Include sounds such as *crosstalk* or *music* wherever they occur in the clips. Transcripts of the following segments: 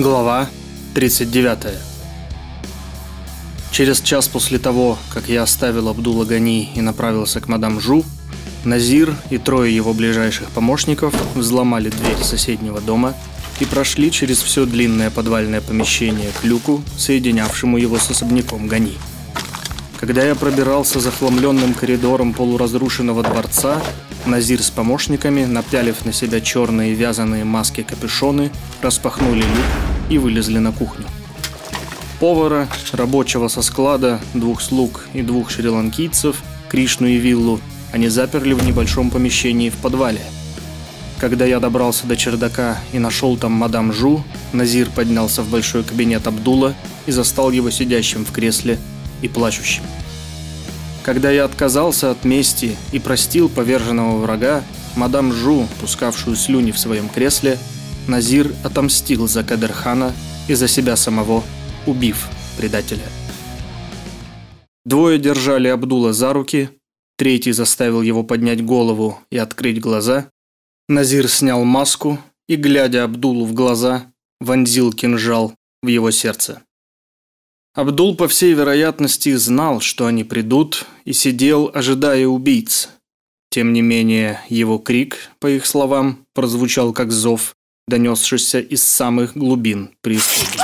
Глава 39 Через час после того, как я оставил Абдула Гани и направился к мадам Жу, Назир и трое его ближайших помощников взломали дверь соседнего дома и прошли через все длинное подвальное помещение к люку, соединявшему его с особняком Гани. Когда я пробирался захламленным коридором полуразрушенного дворца, Назир с помощниками, напялив на себя черные вязаные маски-капюшоны, распахнули люк и вылезли на кухню. Повара, рабочего со склада, двух слуг и двух шри-ланкийцев, Кришну и Виллу, они заперли в небольшом помещении в подвале. Когда я добрался до чердака и нашел там мадам Жу, Назир поднялся в большой кабинет Абдула и застал его сидящим в кресле и плачущим. Когда я отказался от мести и простил поверженного врага, мадам Жу, пускавшую слюни в своем кресле, Назир отомстил за Кадерхана и за себя самого, убив предателя. Двое держали Абдула за руки, третий заставил его поднять голову и открыть глаза. Назир снял маску и, глядя Абдулу в глаза, вонзил кинжал в его сердце. Абдул, по всей вероятности, знал, что они придут, и сидел, ожидая убийц. Тем не менее, его крик, по их словам, прозвучал как зов, донесшийся из самых глубин преисподней.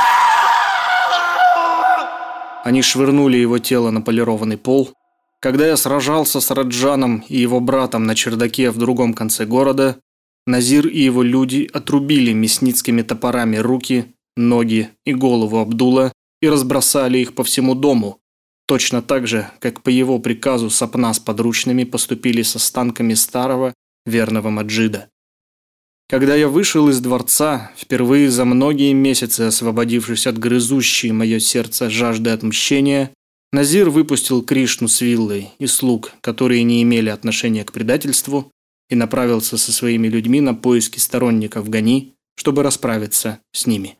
Они швырнули его тело на полированный пол. Когда я сражался с Раджаном и его братом на чердаке в другом конце города, Назир и его люди отрубили мясницкими топорами руки, ноги и голову Абдула и разбросали их по всему дому, точно так же, как по его приказу Сапна с подручными поступили с останками старого верного Маджида. Когда я вышел из дворца, впервые за многие месяцы освободившись от грызущей мое сердце жажды отмщения, Назир выпустил Кришну с виллой и слуг, которые не имели отношения к предательству, и направился со своими людьми на поиски сторонников Гани, чтобы расправиться с ними.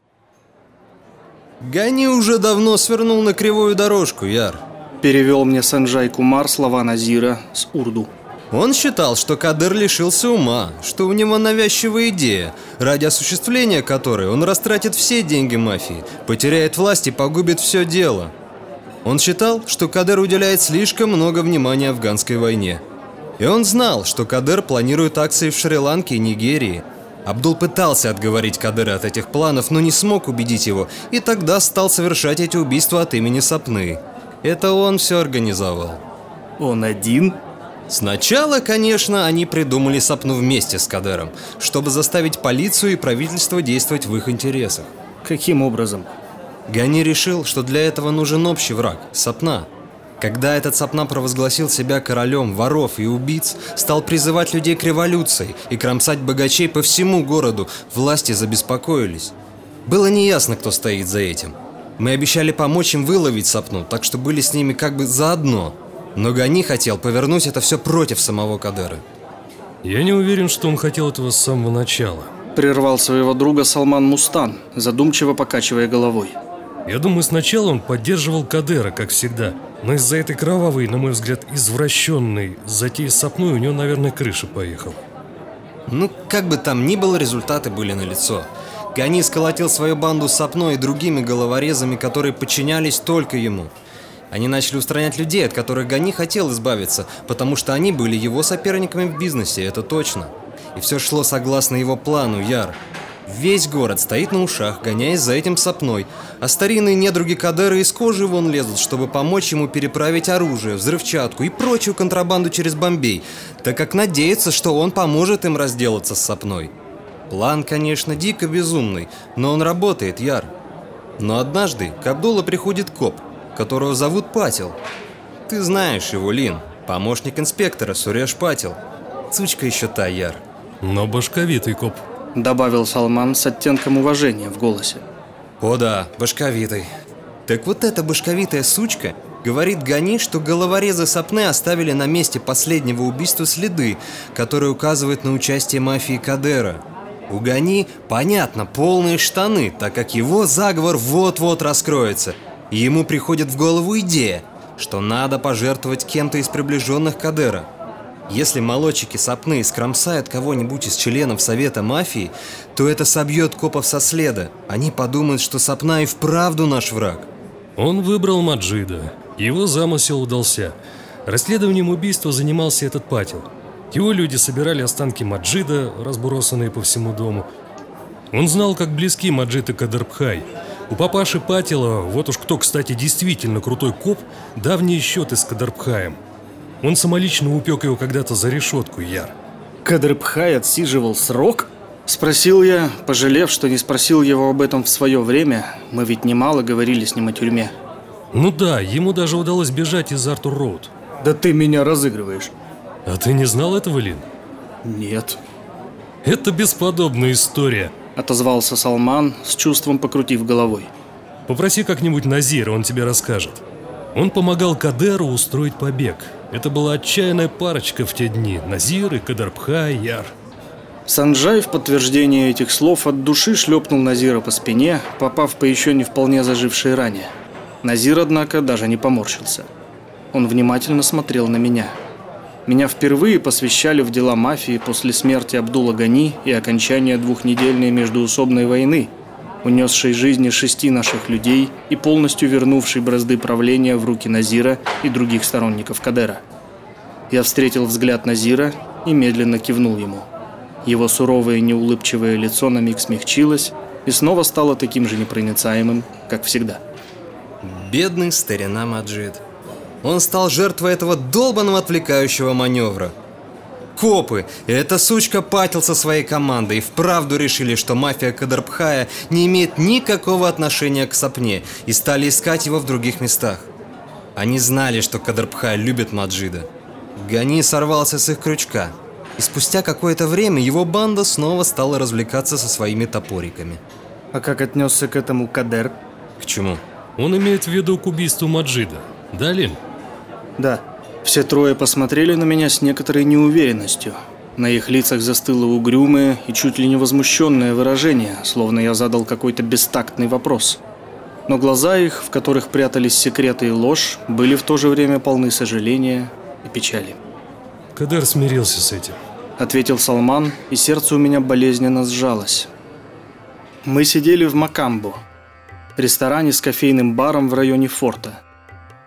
«Гани уже давно свернул на кривую дорожку, Яр», перевел мне Санджай Кумар слова Назира с урду. Он считал, что Кадыр лишился ума, что у него навязчивая идея, ради осуществления которой он растратит все деньги мафии, потеряет власть и погубит все дело. Он считал, что Кадыр уделяет слишком много внимания афганской войне. И он знал, что Кадыр планирует акции в Шри-Ланке и Нигерии. Абдул пытался отговорить Кадыра от этих планов, но не смог убедить его, и тогда стал совершать эти убийства от имени Сапны. Это он все организовал. Он один? Сначала, конечно, они придумали Сапну вместе с Кадером, чтобы заставить полицию и правительство действовать в их интересах. Каким образом? Гани решил, что для этого нужен общий враг – Сапна. Когда этот Сапна провозгласил себя королем воров и убийц, стал призывать людей к революции и кромсать богачей по всему городу, власти забеспокоились. Было неясно, кто стоит за этим. Мы обещали помочь им выловить Сапну, так что были с ними как бы заодно – но Гани хотел повернуть это все против самого Кадера. Я не уверен, что он хотел этого с самого начала. Прервал своего друга Салман Мустан, задумчиво покачивая головой. Я думаю, сначала он поддерживал Кадера, как всегда. Но из-за этой кровавой, на мой взгляд, извращенной затеи с Сапной у него, наверное, крыша поехала. Ну, как бы там ни было, результаты были налицо. Гани сколотил свою банду с Сапной и другими головорезами, которые подчинялись только ему – они начали устранять людей, от которых Гани хотел избавиться, потому что они были его соперниками в бизнесе, это точно. И все шло согласно его плану, Яр. Весь город стоит на ушах, гоняясь за этим сопной, а старинные недруги Кадера из кожи вон лезут, чтобы помочь ему переправить оружие, взрывчатку и прочую контрабанду через Бомбей, так как надеются, что он поможет им разделаться с сопной. План, конечно, дико безумный, но он работает, Яр. Но однажды к Абдулла приходит коп – которого зовут Патил. Ты знаешь его, Лин, помощник инспектора Суреш Патил. Сучка еще та, Яр. Но башковитый коп. Добавил Салман с оттенком уважения в голосе. О да, башковитый. Так вот эта башковитая сучка говорит Гани, что головорезы Сапне оставили на месте последнего убийства следы, которые указывают на участие мафии Кадера. У Гани, понятно, полные штаны, так как его заговор вот-вот раскроется – ему приходит в голову идея, что надо пожертвовать кем-то из приближенных Кадера. Если молодчики сопны скромсают кого-нибудь из членов Совета мафии, то это собьет копов со следа. Они подумают, что сопна и вправду наш враг. Он выбрал Маджида. Его замысел удался. Расследованием убийства занимался этот патил. Его люди собирали останки Маджида, разбросанные по всему дому. Он знал, как близки Маджид и Кадарбхай. У папаши Патила, вот уж кто, кстати, действительно крутой коп, давние счеты с Кадарбхаем. Он самолично упек его когда-то за решетку, Яр. Кадрбхай отсиживал срок? Спросил я, пожалев, что не спросил его об этом в свое время. Мы ведь немало говорили с ним о тюрьме. Ну да, ему даже удалось бежать из Артур Роуд. Да ты меня разыгрываешь. А ты не знал этого, Лин? Нет. Это бесподобная история. Отозвался Салман, с чувством покрутив головой. Попроси как-нибудь Назира, он тебе расскажет. Он помогал Кадеру устроить побег. Это была отчаянная парочка в те дни. Назир и Кадарбхай, Яр. Санджай в подтверждение этих слов от души шлепнул Назира по спине, попав по еще не вполне зажившей ране. Назир, однако, даже не поморщился. Он внимательно смотрел на меня. Меня впервые посвящали в дела мафии после смерти Абдула Гани и окончания двухнедельной междуусобной войны, унесшей жизни шести наших людей и полностью вернувшей бразды правления в руки Назира и других сторонников Кадера. Я встретил взгляд Назира и медленно кивнул ему. Его суровое неулыбчивое лицо на миг смягчилось и снова стало таким же непроницаемым, как всегда. Бедный старина Маджид. Он стал жертвой этого долбанного отвлекающего маневра. Копы и эта сучка Патил со своей командой вправду решили, что мафия Кадарбхая не имеет никакого отношения к Сапне и стали искать его в других местах. Они знали, что Кадарбхай любит Маджида. Гани сорвался с их крючка. И спустя какое-то время его банда снова стала развлекаться со своими топориками. А как отнесся к этому Кадер? К чему? Он имеет в виду к убийству Маджида. Да, Лин? Да. Все трое посмотрели на меня с некоторой неуверенностью. На их лицах застыло угрюмое и чуть ли не возмущенное выражение, словно я задал какой-то бестактный вопрос. Но глаза их, в которых прятались секреты и ложь, были в то же время полны сожаления и печали. Кадер смирился с этим. Ответил Салман, и сердце у меня болезненно сжалось. Мы сидели в Макамбо, ресторане с кофейным баром в районе форта.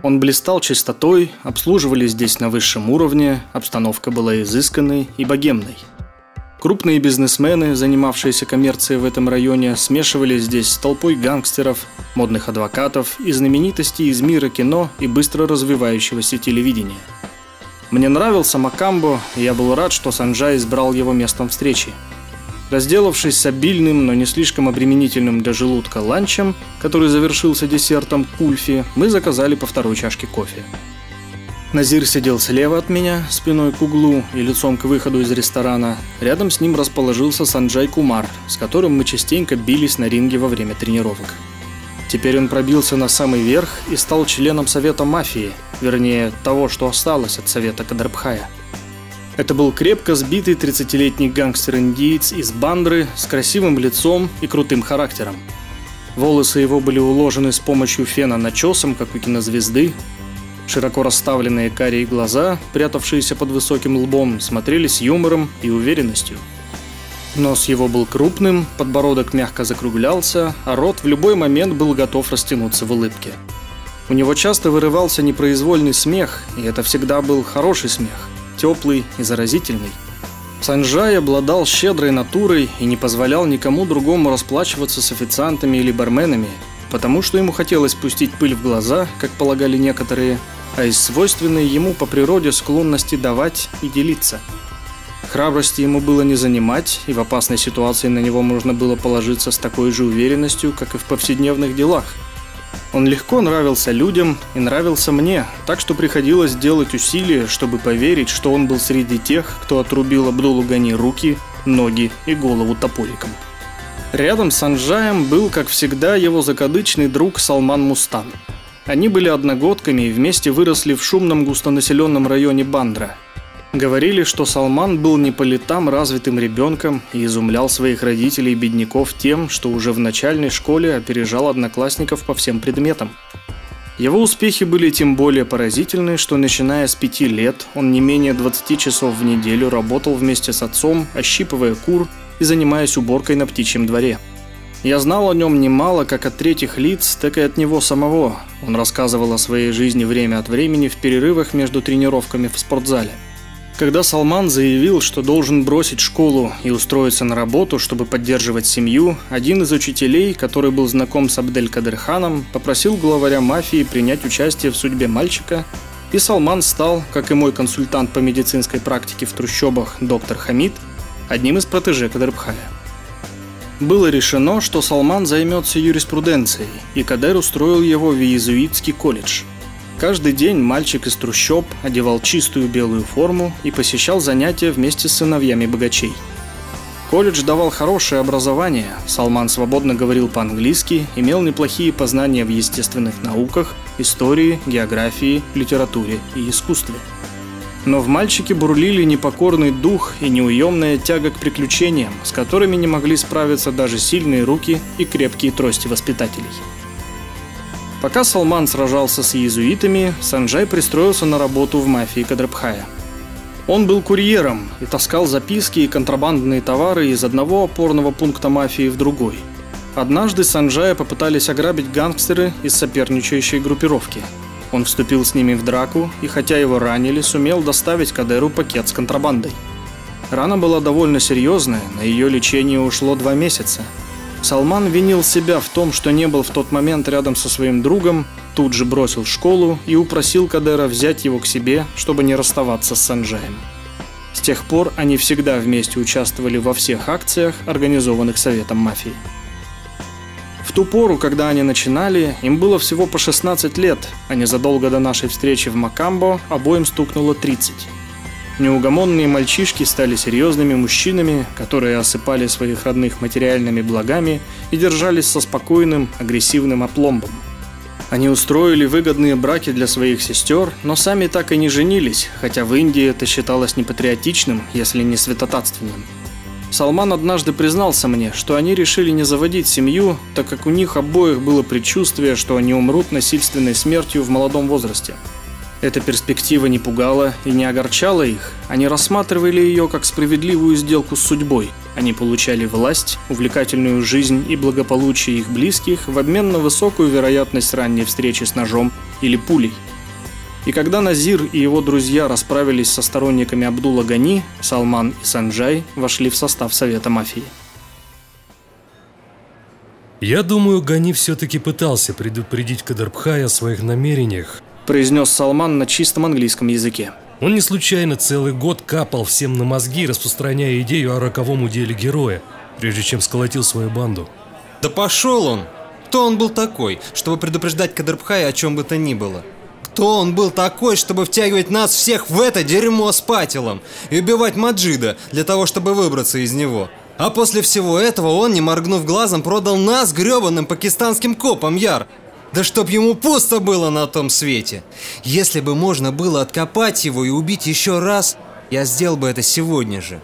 Он блистал чистотой, обслуживали здесь на высшем уровне, обстановка была изысканной и богемной. Крупные бизнесмены, занимавшиеся коммерцией в этом районе, смешивались здесь с толпой гангстеров, модных адвокатов и знаменитостей из мира кино и быстро развивающегося телевидения. Мне нравился Макамбо, и я был рад, что Санджай избрал его местом встречи. Разделавшись с обильным, но не слишком обременительным для желудка ланчем, который завершился десертом кульфи, мы заказали по второй чашке кофе. Назир сидел слева от меня, спиной к углу и лицом к выходу из ресторана. Рядом с ним расположился Санджай Кумар, с которым мы частенько бились на ринге во время тренировок. Теперь он пробился на самый верх и стал членом Совета Мафии, вернее, того, что осталось от Совета Кадрабхая. Это был крепко сбитый 30-летний гангстер-индиец из Бандры с красивым лицом и крутым характером. Волосы его были уложены с помощью фена начесом, как у кинозвезды. Широко расставленные карие глаза, прятавшиеся под высоким лбом, смотрели с юмором и уверенностью. Нос его был крупным, подбородок мягко закруглялся, а рот в любой момент был готов растянуться в улыбке. У него часто вырывался непроизвольный смех, и это всегда был хороший смех, теплый и заразительный. Санджай обладал щедрой натурой и не позволял никому другому расплачиваться с официантами или барменами, потому что ему хотелось пустить пыль в глаза, как полагали некоторые, а из свойственной ему по природе склонности давать и делиться – Храбрости ему было не занимать, и в опасной ситуации на него можно было положиться с такой же уверенностью, как и в повседневных делах. Он легко нравился людям и нравился мне, так что приходилось делать усилия, чтобы поверить, что он был среди тех, кто отрубил Абдулу Гани руки, ноги и голову топориком. Рядом с Анжаем был, как всегда, его закадычный друг Салман Мустан. Они были одногодками и вместе выросли в шумном густонаселенном районе Бандра – Говорили, что Салман был не по летам развитым ребенком и изумлял своих родителей и бедняков тем, что уже в начальной школе опережал одноклассников по всем предметам. Его успехи были тем более поразительны, что начиная с пяти лет он не менее 20 часов в неделю работал вместе с отцом, ощипывая кур и занимаясь уборкой на птичьем дворе. Я знал о нем немало как от третьих лиц, так и от него самого. Он рассказывал о своей жизни время от времени в перерывах между тренировками в спортзале. Когда Салман заявил, что должен бросить школу и устроиться на работу, чтобы поддерживать семью, один из учителей, который был знаком с Абдель-Кадырханом, попросил главаря мафии принять участие в судьбе мальчика, и Салман стал, как и мой консультант по медицинской практике в трущобах доктор Хамид, одним из протеже Кадырбхая. Было решено, что Салман займется юриспруденцией, и Кадер устроил его в иезуитский колледж – Каждый день мальчик из трущоб одевал чистую белую форму и посещал занятия вместе с сыновьями богачей. Колледж давал хорошее образование, Салман свободно говорил по-английски, имел неплохие познания в естественных науках, истории, географии, литературе и искусстве. Но в мальчике бурлили непокорный дух и неуемная тяга к приключениям, с которыми не могли справиться даже сильные руки и крепкие трости воспитателей. Пока Салман сражался с иезуитами, Санджай пристроился на работу в мафии Кадрабхая. Он был курьером и таскал записки и контрабандные товары из одного опорного пункта мафии в другой. Однажды Санджая попытались ограбить гангстеры из соперничающей группировки. Он вступил с ними в драку и, хотя его ранили, сумел доставить Кадеру пакет с контрабандой. Рана была довольно серьезная, на ее лечение ушло два месяца – Салман винил себя в том, что не был в тот момент рядом со своим другом, тут же бросил школу и упросил Кадера взять его к себе, чтобы не расставаться с Санджаем. С тех пор они всегда вместе участвовали во всех акциях, организованных Советом мафии. В ту пору, когда они начинали, им было всего по 16 лет, а незадолго до нашей встречи в Макамбо обоим стукнуло 30. Неугомонные мальчишки стали серьезными мужчинами, которые осыпали своих родных материальными благами и держались со спокойным, агрессивным опломбом. Они устроили выгодные браки для своих сестер, но сами так и не женились, хотя в Индии это считалось непатриотичным, если не святотатственным. Салман однажды признался мне, что они решили не заводить семью, так как у них обоих было предчувствие, что они умрут насильственной смертью в молодом возрасте – эта перспектива не пугала и не огорчала их. Они рассматривали ее как справедливую сделку с судьбой. Они получали власть, увлекательную жизнь и благополучие их близких в обмен на высокую вероятность ранней встречи с ножом или пулей. И когда Назир и его друзья расправились со сторонниками Абдула Гани, Салман и Санджай вошли в состав Совета мафии. Я думаю, Гани все-таки пытался предупредить Кадарбхая о своих намерениях, произнес Салман на чистом английском языке. Он не случайно целый год капал всем на мозги, распространяя идею о роковом уделе героя, прежде чем сколотил свою банду. Да пошел он! Кто он был такой, чтобы предупреждать Кадрбхая о чем бы то ни было? Кто он был такой, чтобы втягивать нас всех в это дерьмо с патилом и убивать Маджида для того, чтобы выбраться из него? А после всего этого он, не моргнув глазом, продал нас гребаным пакистанским копам, Яр. Да чтоб ему пусто было на том свете. Если бы можно было откопать его и убить еще раз, я сделал бы это сегодня же.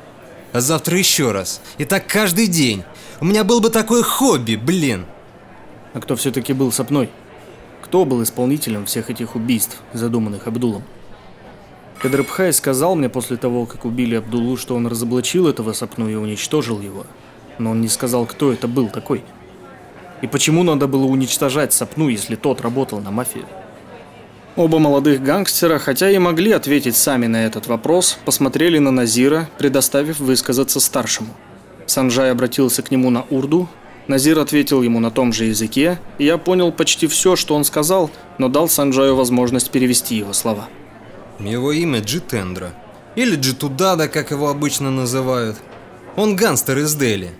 А завтра еще раз. И так каждый день. У меня был бы такое хобби, блин. А кто все-таки был сопной? Кто был исполнителем всех этих убийств, задуманных Абдулом? Кадрабхай сказал мне после того, как убили Абдулу, что он разоблачил этого сопну и уничтожил его. Но он не сказал, кто это был такой. И почему надо было уничтожать Сапну, если тот работал на мафию? Оба молодых гангстера, хотя и могли ответить сами на этот вопрос, посмотрели на Назира, предоставив высказаться старшему. Санджай обратился к нему на урду, Назир ответил ему на том же языке, и я понял почти все, что он сказал, но дал Санджаю возможность перевести его слова. Его имя Джитендра. Или Джитудада, как его обычно называют. Он гангстер из Дели.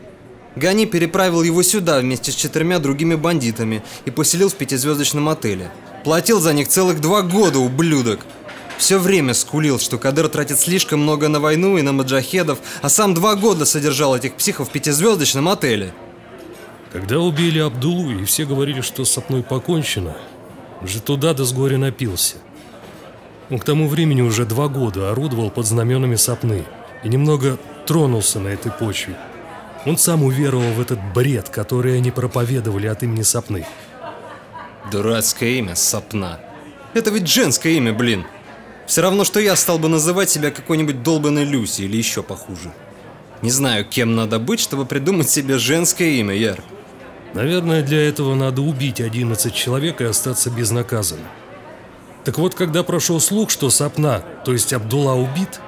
Гани переправил его сюда вместе с четырьмя другими бандитами и поселил в пятизвездочном отеле. Платил за них целых два года, ублюдок. Все время скулил, что Кадыр тратит слишком много на войну и на маджахедов, а сам два года содержал этих психов в пятизвездочном отеле. Когда убили Абдулу, и все говорили, что с Сапной покончено, же туда до с горя напился. Он к тому времени уже два года орудовал под знаменами Сапны и немного тронулся на этой почве. Он сам уверовал в этот бред, который они проповедовали от имени Сапны. Дурацкое имя, Сапна. Это ведь женское имя, блин. Все равно, что я стал бы называть себя какой-нибудь долбанной Люси или еще похуже. Не знаю, кем надо быть, чтобы придумать себе женское имя, Яр. Наверное, для этого надо убить 11 человек и остаться безнаказанным. Так вот, когда прошел слух, что Сапна, то есть Абдулла, убит,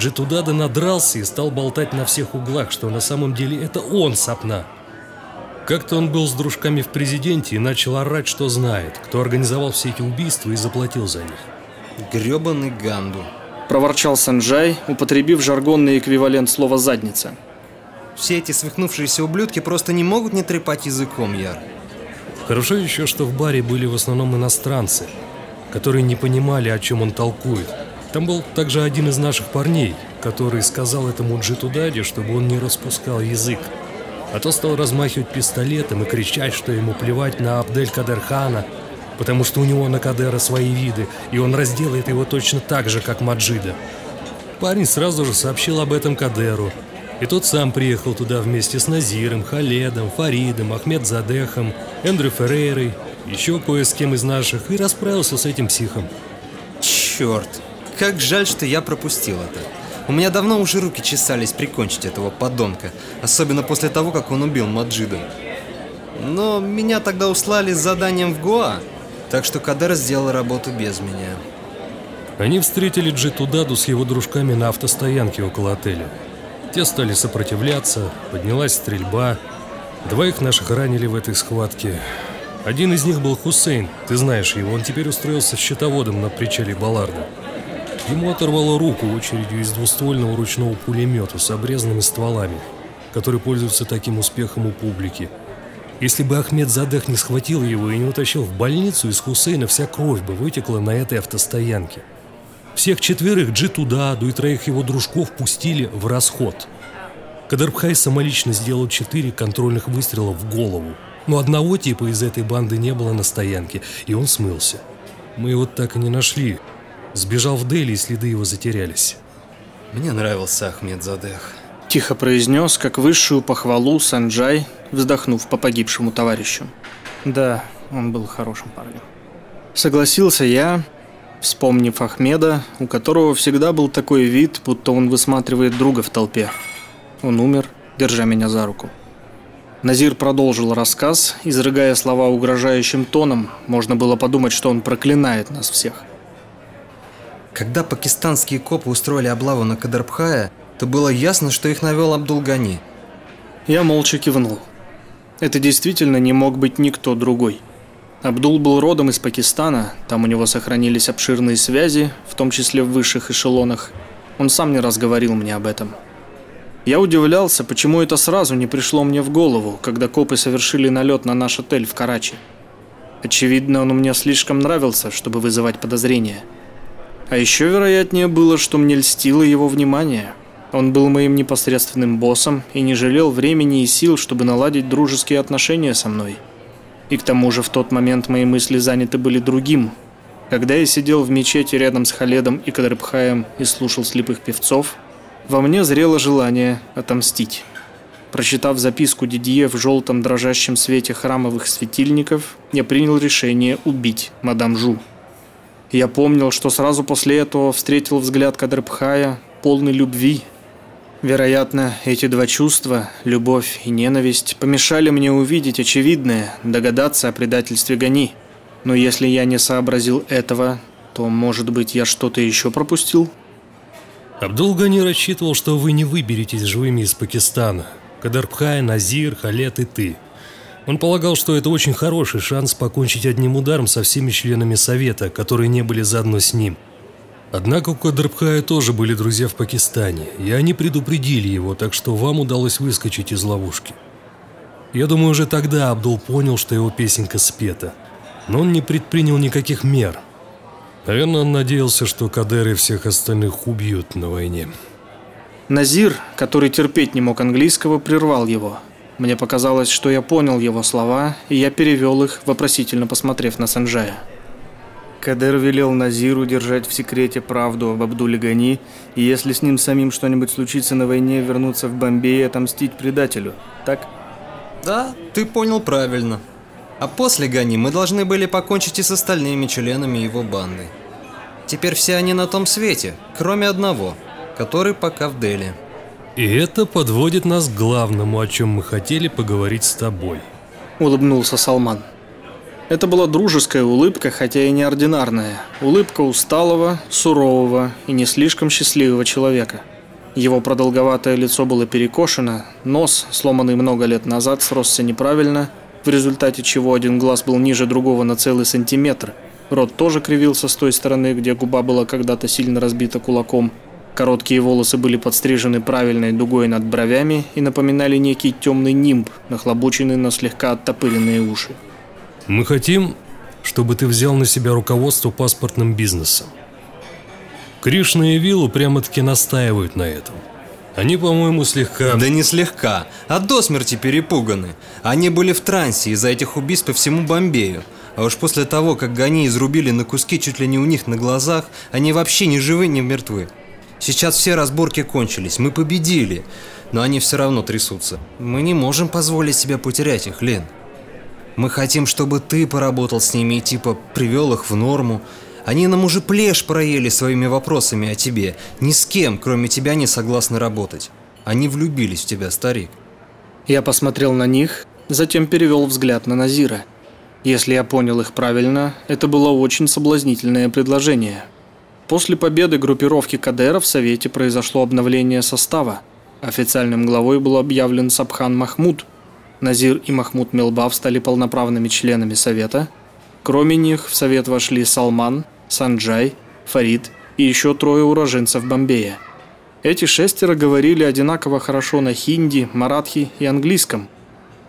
Джитудада надрался и стал болтать на всех углах, что на самом деле это он Сапна. Как-то он был с дружками в президенте и начал орать, что знает, кто организовал все эти убийства и заплатил за них. Гребаный Ганду. Проворчал Санджай, употребив жаргонный эквивалент слова «задница». Все эти свихнувшиеся ублюдки просто не могут не трепать языком, Яр. Хорошо еще, что в баре были в основном иностранцы, которые не понимали, о чем он толкует. Там был также один из наших парней, который сказал этому Джиту Даде, чтобы он не распускал язык. А то стал размахивать пистолетом и кричать, что ему плевать на Абдель Кадерхана, потому что у него на Кадера свои виды, и он разделает его точно так же, как Маджида. Парень сразу же сообщил об этом Кадеру, и тот сам приехал туда вместе с Назиром, Халедом, Фаридом, Ахмед Задехом, Эндрю Феррейрой, еще кое с кем из наших, и расправился с этим психом. Черт, как жаль, что я пропустил это. У меня давно уже руки чесались прикончить этого подонка, особенно после того, как он убил Маджида. Но меня тогда услали с заданием в Гоа, так что Кадер сделал работу без меня. Они встретили Джиту Даду с его дружками на автостоянке около отеля. Те стали сопротивляться, поднялась стрельба. Двоих наших ранили в этой схватке. Один из них был Хусейн, ты знаешь его, он теперь устроился счетоводом на причале Балларда. Ему оторвало руку очередью из двуствольного ручного пулемета с обрезанными стволами, который пользуется таким успехом у публики. Если бы Ахмед Задех не схватил его и не утащил в больницу, из Хусейна вся кровь бы вытекла на этой автостоянке. Всех четверых Джитудаду и троих его дружков пустили в расход. Кадарбхай самолично сделал четыре контрольных выстрела в голову. Но одного типа из этой банды не было на стоянке, и он смылся. Мы его так и не нашли, Сбежал в Дели, и следы его затерялись. Мне нравился Ахмед Задех. Тихо произнес, как высшую похвалу Санджай, вздохнув по погибшему товарищу. Да, он был хорошим парнем. Согласился я, вспомнив Ахмеда, у которого всегда был такой вид, будто он высматривает друга в толпе. Он умер, держа меня за руку. Назир продолжил рассказ, изрыгая слова угрожающим тоном. Можно было подумать, что он проклинает нас всех. Когда пакистанские копы устроили облаву на Кадарбхая, то было ясно, что их навел Абдулгани. Я молча кивнул. Это действительно не мог быть никто другой. Абдул был родом из Пакистана, там у него сохранились обширные связи, в том числе в высших эшелонах. Он сам не раз говорил мне об этом. Я удивлялся, почему это сразу не пришло мне в голову, когда копы совершили налет на наш отель в Карачи. Очевидно, он мне слишком нравился, чтобы вызывать подозрения. А еще вероятнее было, что мне льстило его внимание. Он был моим непосредственным боссом и не жалел времени и сил, чтобы наладить дружеские отношения со мной. И к тому же в тот момент мои мысли заняты были другим. Когда я сидел в мечети рядом с Халедом и Кадрбхаем и слушал слепых певцов, во мне зрело желание отомстить. Прочитав записку Дидье в желтом дрожащем свете храмовых светильников, я принял решение убить мадам Жу. Я помнил, что сразу после этого встретил взгляд Кадрбхая, полный любви. Вероятно, эти два чувства, любовь и ненависть, помешали мне увидеть очевидное, догадаться о предательстве Гани. Но если я не сообразил этого, то, может быть, я что-то еще пропустил? Абдул Гани рассчитывал, что вы не выберетесь живыми из Пакистана. Кадарбхай, Назир, Халет и ты – он полагал, что это очень хороший шанс покончить одним ударом со всеми членами Совета, которые не были заодно с ним. Однако у Кадрбхая тоже были друзья в Пакистане, и они предупредили его, так что вам удалось выскочить из ловушки. Я думаю, уже тогда Абдул понял, что его песенка спета, но он не предпринял никаких мер. Наверное, он надеялся, что Кадер и всех остальных убьют на войне. Назир, который терпеть не мог английского, прервал его – мне показалось, что я понял его слова, и я перевел их, вопросительно посмотрев на Санджая. Кадер велел Назиру держать в секрете правду об Абдуле Гани, и если с ним самим что-нибудь случится на войне, вернуться в Бомбей и отомстить предателю. Так? Да, ты понял правильно. А после Гани мы должны были покончить и с остальными членами его банды. Теперь все они на том свете, кроме одного, который пока в Дели. И это подводит нас к главному, о чем мы хотели поговорить с тобой. Улыбнулся Салман. Это была дружеская улыбка, хотя и неординарная. Улыбка усталого, сурового и не слишком счастливого человека. Его продолговатое лицо было перекошено, нос, сломанный много лет назад, сросся неправильно, в результате чего один глаз был ниже другого на целый сантиметр. Рот тоже кривился с той стороны, где губа была когда-то сильно разбита кулаком. Короткие волосы были подстрижены правильной дугой над бровями и напоминали некий темный нимб, нахлобученный на слегка оттопыренные уши. Мы хотим, чтобы ты взял на себя руководство паспортным бизнесом. Кришна и Виллу прямо-таки настаивают на этом. Они, по-моему, слегка... Да не слегка, а до смерти перепуганы. Они были в трансе из-за этих убийств по всему Бомбею. А уж после того, как Гани изрубили на куски чуть ли не у них на глазах, они вообще ни живы, ни мертвы. Сейчас все разборки кончились, мы победили, но они все равно трясутся. Мы не можем позволить себе потерять их, Лен. Мы хотим, чтобы ты поработал с ними и типа привел их в норму. Они нам уже плешь проели своими вопросами о тебе. Ни с кем, кроме тебя, не согласны работать. Они влюбились в тебя, старик. Я посмотрел на них, затем перевел взгляд на Назира. Если я понял их правильно, это было очень соблазнительное предложение. После победы группировки Кадера в Совете произошло обновление состава. Официальным главой был объявлен Сабхан Махмуд – Назир и Махмуд Мелбав стали полноправными членами Совета. Кроме них в Совет вошли Салман, Санджай, Фарид и еще трое уроженцев Бомбея. Эти шестеро говорили одинаково хорошо на хинди, маратхи и английском.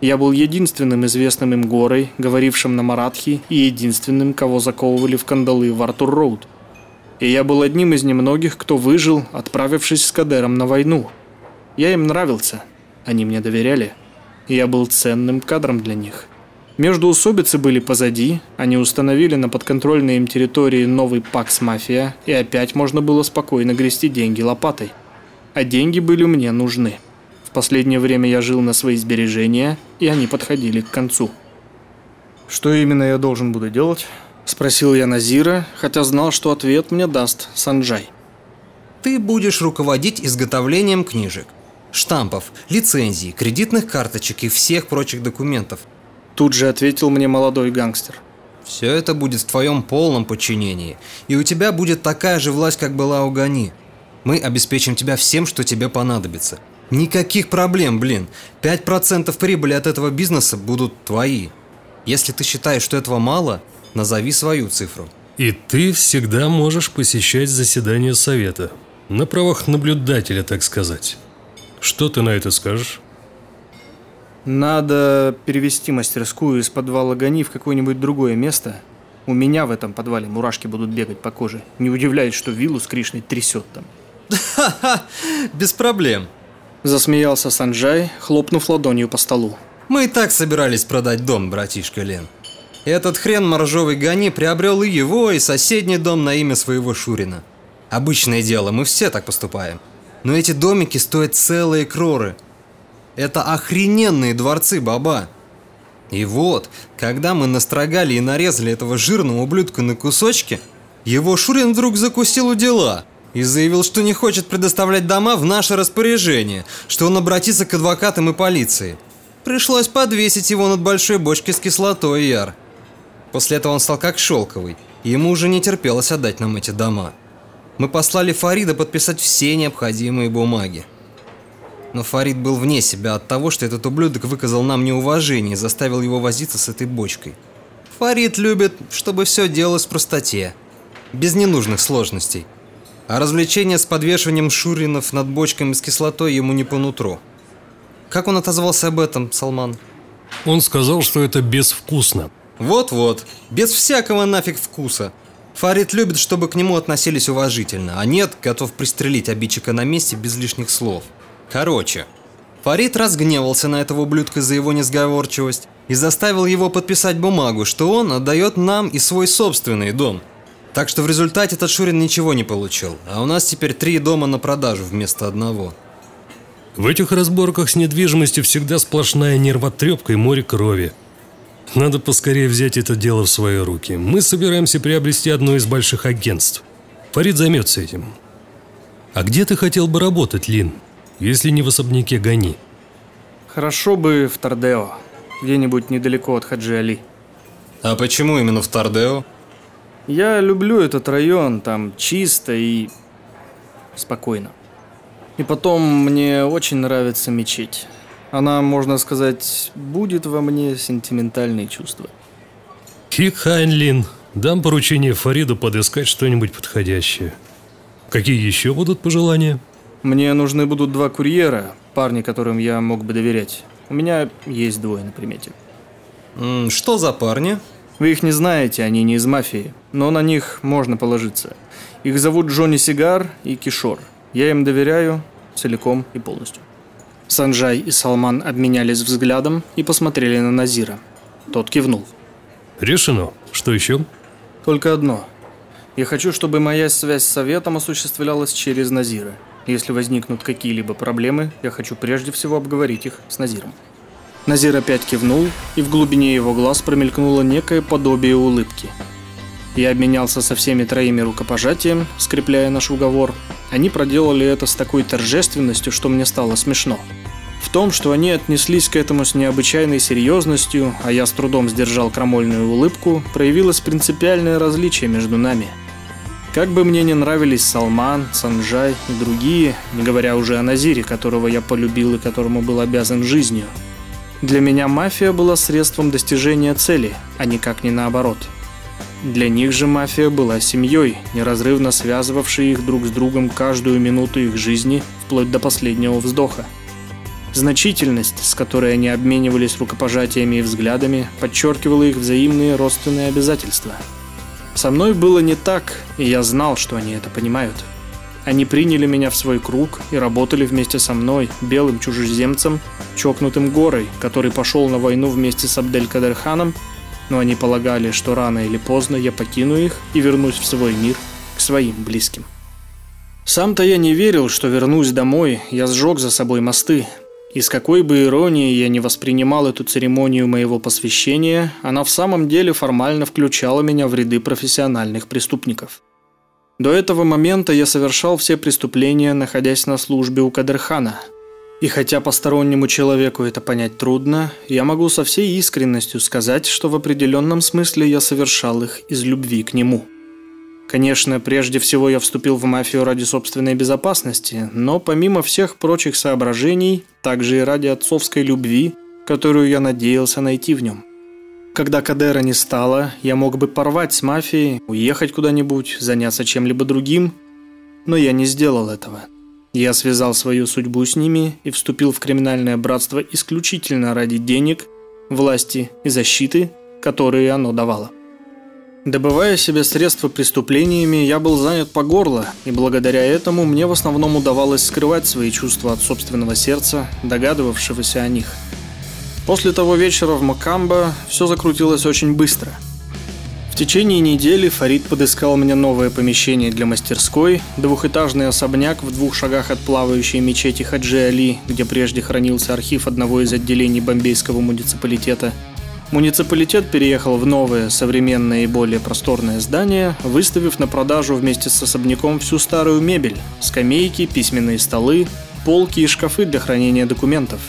Я был единственным известным им горой, говорившим на маратхи, и единственным, кого заковывали в кандалы в Артур-Роуд. И я был одним из немногих, кто выжил, отправившись с Кадером на войну. Я им нравился. Они мне доверяли я был ценным кадром для них. Междуусобицы были позади, они установили на подконтрольной им территории новый ПАКС «Мафия», и опять можно было спокойно грести деньги лопатой. А деньги были мне нужны. В последнее время я жил на свои сбережения, и они подходили к концу. «Что именно я должен буду делать?» – спросил я Назира, хотя знал, что ответ мне даст Санджай. «Ты будешь руководить изготовлением книжек – штампов, лицензий, кредитных карточек и всех прочих документов. Тут же ответил мне молодой гангстер. Все это будет в твоем полном подчинении, и у тебя будет такая же власть, как была у Гани. Мы обеспечим тебя всем, что тебе понадобится. Никаких проблем, блин. 5% прибыли от этого бизнеса будут твои. Если ты считаешь, что этого мало, назови свою цифру. И ты всегда можешь посещать заседания совета. На правах наблюдателя, так сказать. Что ты на это скажешь? Надо перевести мастерскую из подвала Гани в какое-нибудь другое место. У меня в этом подвале мурашки будут бегать по коже. Не удивляюсь, что виллу с Кришной трясет там. Ха-ха, без проблем. Засмеялся Санджай, хлопнув ладонью по столу. Мы и так собирались продать дом, братишка Лен. Этот хрен моржовый Гани приобрел и его, и соседний дом на имя своего Шурина. Обычное дело, мы все так поступаем. Но эти домики стоят целые кроры. Это охрененные дворцы, баба. И вот, когда мы настрогали и нарезали этого жирного ублюдка на кусочки, его Шурин вдруг закусил у дела и заявил, что не хочет предоставлять дома в наше распоряжение, что он обратится к адвокатам и полиции. Пришлось подвесить его над большой бочкой с кислотой, Яр. После этого он стал как шелковый, и ему уже не терпелось отдать нам эти дома. Мы послали Фарида подписать все необходимые бумаги. Но Фарид был вне себя от того, что этот ублюдок выказал нам неуважение и заставил его возиться с этой бочкой. Фарид любит, чтобы все делалось в простоте, без ненужных сложностей. А развлечение с подвешиванием шуринов над бочками с кислотой ему не по нутру. Как он отозвался об этом, Салман? Он сказал, что это безвкусно. Вот-вот, без всякого нафиг вкуса. Фарид любит, чтобы к нему относились уважительно, а нет, готов пристрелить обидчика на месте без лишних слов. Короче, Фарид разгневался на этого ублюдка за его несговорчивость и заставил его подписать бумагу, что он отдает нам и свой собственный дом. Так что в результате этот Шурин ничего не получил, а у нас теперь три дома на продажу вместо одного. В этих разборках с недвижимостью всегда сплошная нервотрепка и море крови. Надо поскорее взять это дело в свои руки. Мы собираемся приобрести одно из больших агентств. Фарид займется этим. А где ты хотел бы работать, Лин, если не в особняке Гани? Хорошо бы в Тардео, где-нибудь недалеко от Хаджи Али. А почему именно в Тардео? Я люблю этот район, там чисто и спокойно. И потом мне очень нравится мечеть. Она, можно сказать, будит во мне сентиментальные чувства. Хикхайн, Лин. Дам поручение Фариду подыскать что-нибудь подходящее. Какие еще будут пожелания? Мне нужны будут два курьера, парни, которым я мог бы доверять. У меня есть двое на примете. Что за парни? Вы их не знаете, они не из мафии, но на них можно положиться. Их зовут Джонни Сигар и Кишор. Я им доверяю целиком и полностью. Санджай и Салман обменялись взглядом и посмотрели на Назира. Тот кивнул. Решено. Что еще? Только одно. Я хочу, чтобы моя связь с Советом осуществлялась через Назира. Если возникнут какие-либо проблемы, я хочу прежде всего обговорить их с Назиром. Назир опять кивнул, и в глубине его глаз промелькнуло некое подобие улыбки. Я обменялся со всеми троими рукопожатием, скрепляя наш уговор. Они проделали это с такой торжественностью, что мне стало смешно. В том, что они отнеслись к этому с необычайной серьезностью, а я с трудом сдержал крамольную улыбку, проявилось принципиальное различие между нами. Как бы мне не нравились Салман, Санджай и другие, не говоря уже о Назире, которого я полюбил и которому был обязан жизнью, для меня мафия была средством достижения цели, а никак не наоборот. Для них же мафия была семьей, неразрывно связывавшей их друг с другом каждую минуту их жизни, вплоть до последнего вздоха. Значительность, с которой они обменивались рукопожатиями и взглядами, подчеркивала их взаимные родственные обязательства. Со мной было не так, и я знал, что они это понимают. Они приняли меня в свой круг и работали вместе со мной, белым чужеземцем, чокнутым горой, который пошел на войну вместе с Абдель-Кадерханом, но они полагали, что рано или поздно я покину их и вернусь в свой мир, к своим близким. Сам-то я не верил, что вернусь домой, я сжег за собой мосты. И с какой бы иронией я не воспринимал эту церемонию моего посвящения, она в самом деле формально включала меня в ряды профессиональных преступников. До этого момента я совершал все преступления, находясь на службе у Кадырхана. И хотя постороннему человеку это понять трудно, я могу со всей искренностью сказать, что в определенном смысле я совершал их из любви к нему. Конечно, прежде всего я вступил в мафию ради собственной безопасности, но помимо всех прочих соображений, также и ради отцовской любви, которую я надеялся найти в нем. Когда Кадера не стало, я мог бы порвать с мафией, уехать куда-нибудь, заняться чем-либо другим, но я не сделал этого. Я связал свою судьбу с ними и вступил в криминальное братство исключительно ради денег, власти и защиты, которые оно давало. Добывая себе средства преступлениями, я был занят по горло, и благодаря этому мне в основном удавалось скрывать свои чувства от собственного сердца, догадывавшегося о них. После того вечера в Макамбо все закрутилось очень быстро. В течение недели Фарид подыскал мне новое помещение для мастерской, двухэтажный особняк в двух шагах от плавающей мечети Хаджи Али, где прежде хранился архив одного из отделений бомбейского муниципалитета – Муниципалитет переехал в новое, современное и более просторное здание, выставив на продажу вместе с особняком всю старую мебель – скамейки, письменные столы, полки и шкафы для хранения документов.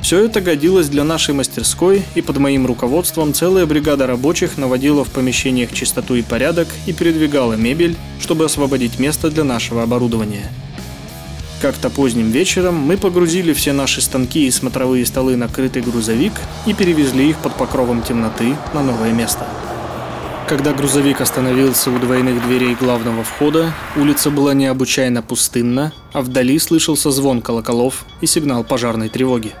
Все это годилось для нашей мастерской, и под моим руководством целая бригада рабочих наводила в помещениях чистоту и порядок и передвигала мебель, чтобы освободить место для нашего оборудования – как-то поздним вечером мы погрузили все наши станки и смотровые столы на крытый грузовик и перевезли их под покровом темноты на новое место. Когда грузовик остановился у двойных дверей главного входа, улица была необычайно пустынна, а вдали слышался звон колоколов и сигнал пожарной тревоги.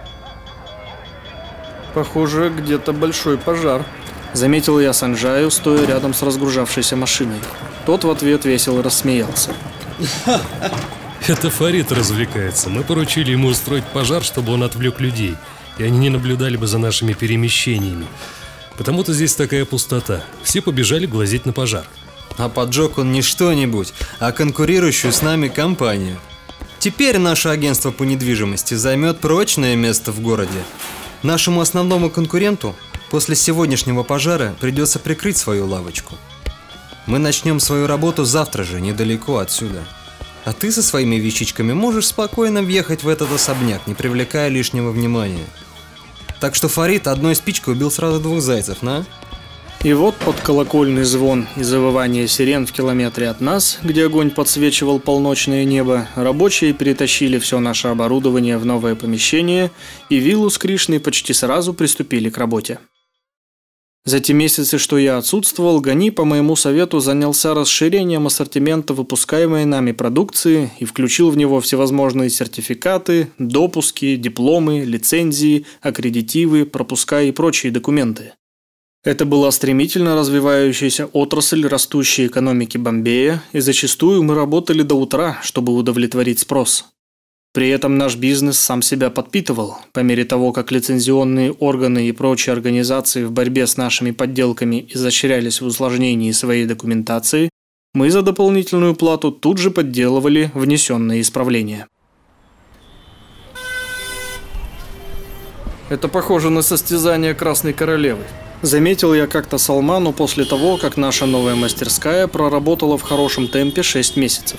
«Похоже, где-то большой пожар», — заметил я Санджаю, стоя рядом с разгружавшейся машиной. Тот в ответ весело рассмеялся. *laughs* Это Фарид развлекается. Мы поручили ему устроить пожар, чтобы он отвлек людей, и они не наблюдали бы за нашими перемещениями. Потому-то здесь такая пустота. Все побежали глазеть на пожар. А поджег он не что-нибудь, а конкурирующую с нами компанию. Теперь наше агентство по недвижимости займет прочное место в городе. Нашему основному конкуренту После сегодняшнего пожара придется прикрыть свою лавочку. Мы начнем свою работу завтра же, недалеко отсюда. А ты со своими вещичками можешь спокойно въехать в этот особняк, не привлекая лишнего внимания. Так что Фарид одной спичкой убил сразу двух зайцев, на? И вот под колокольный звон и завывание сирен в километре от нас, где огонь подсвечивал полночное небо, рабочие перетащили все наше оборудование в новое помещение, и виллу с Кришной почти сразу приступили к работе. За те месяцы, что я отсутствовал, Гани по моему совету занялся расширением ассортимента выпускаемой нами продукции и включил в него всевозможные сертификаты, допуски, дипломы, лицензии, аккредитивы, пропуска и прочие документы. Это была стремительно развивающаяся отрасль растущей экономики Бомбея, и зачастую мы работали до утра, чтобы удовлетворить спрос. При этом наш бизнес сам себя подпитывал, по мере того, как лицензионные органы и прочие организации в борьбе с нашими подделками изощрялись в усложнении своей документации, мы за дополнительную плату тут же подделывали внесенные исправления. Это похоже на состязание Красной Королевы. Заметил я как-то Салману после того, как наша новая мастерская проработала в хорошем темпе 6 месяцев.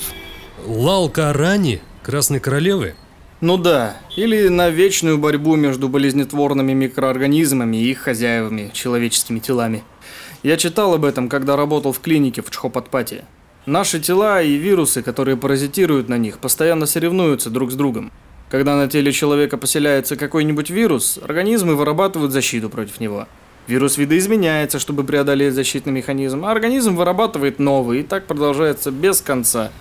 Лалка Рани? Красной Королевы? Ну да, или на вечную борьбу между болезнетворными микроорганизмами и их хозяевами, человеческими телами. Я читал об этом, когда работал в клинике в Чхопатпате. Наши тела и вирусы, которые паразитируют на них, постоянно соревнуются друг с другом. Когда на теле человека поселяется какой-нибудь вирус, организмы вырабатывают защиту против него – Вирус видоизменяется, чтобы преодолеть защитный механизм, а организм вырабатывает новый, и так продолжается без конца.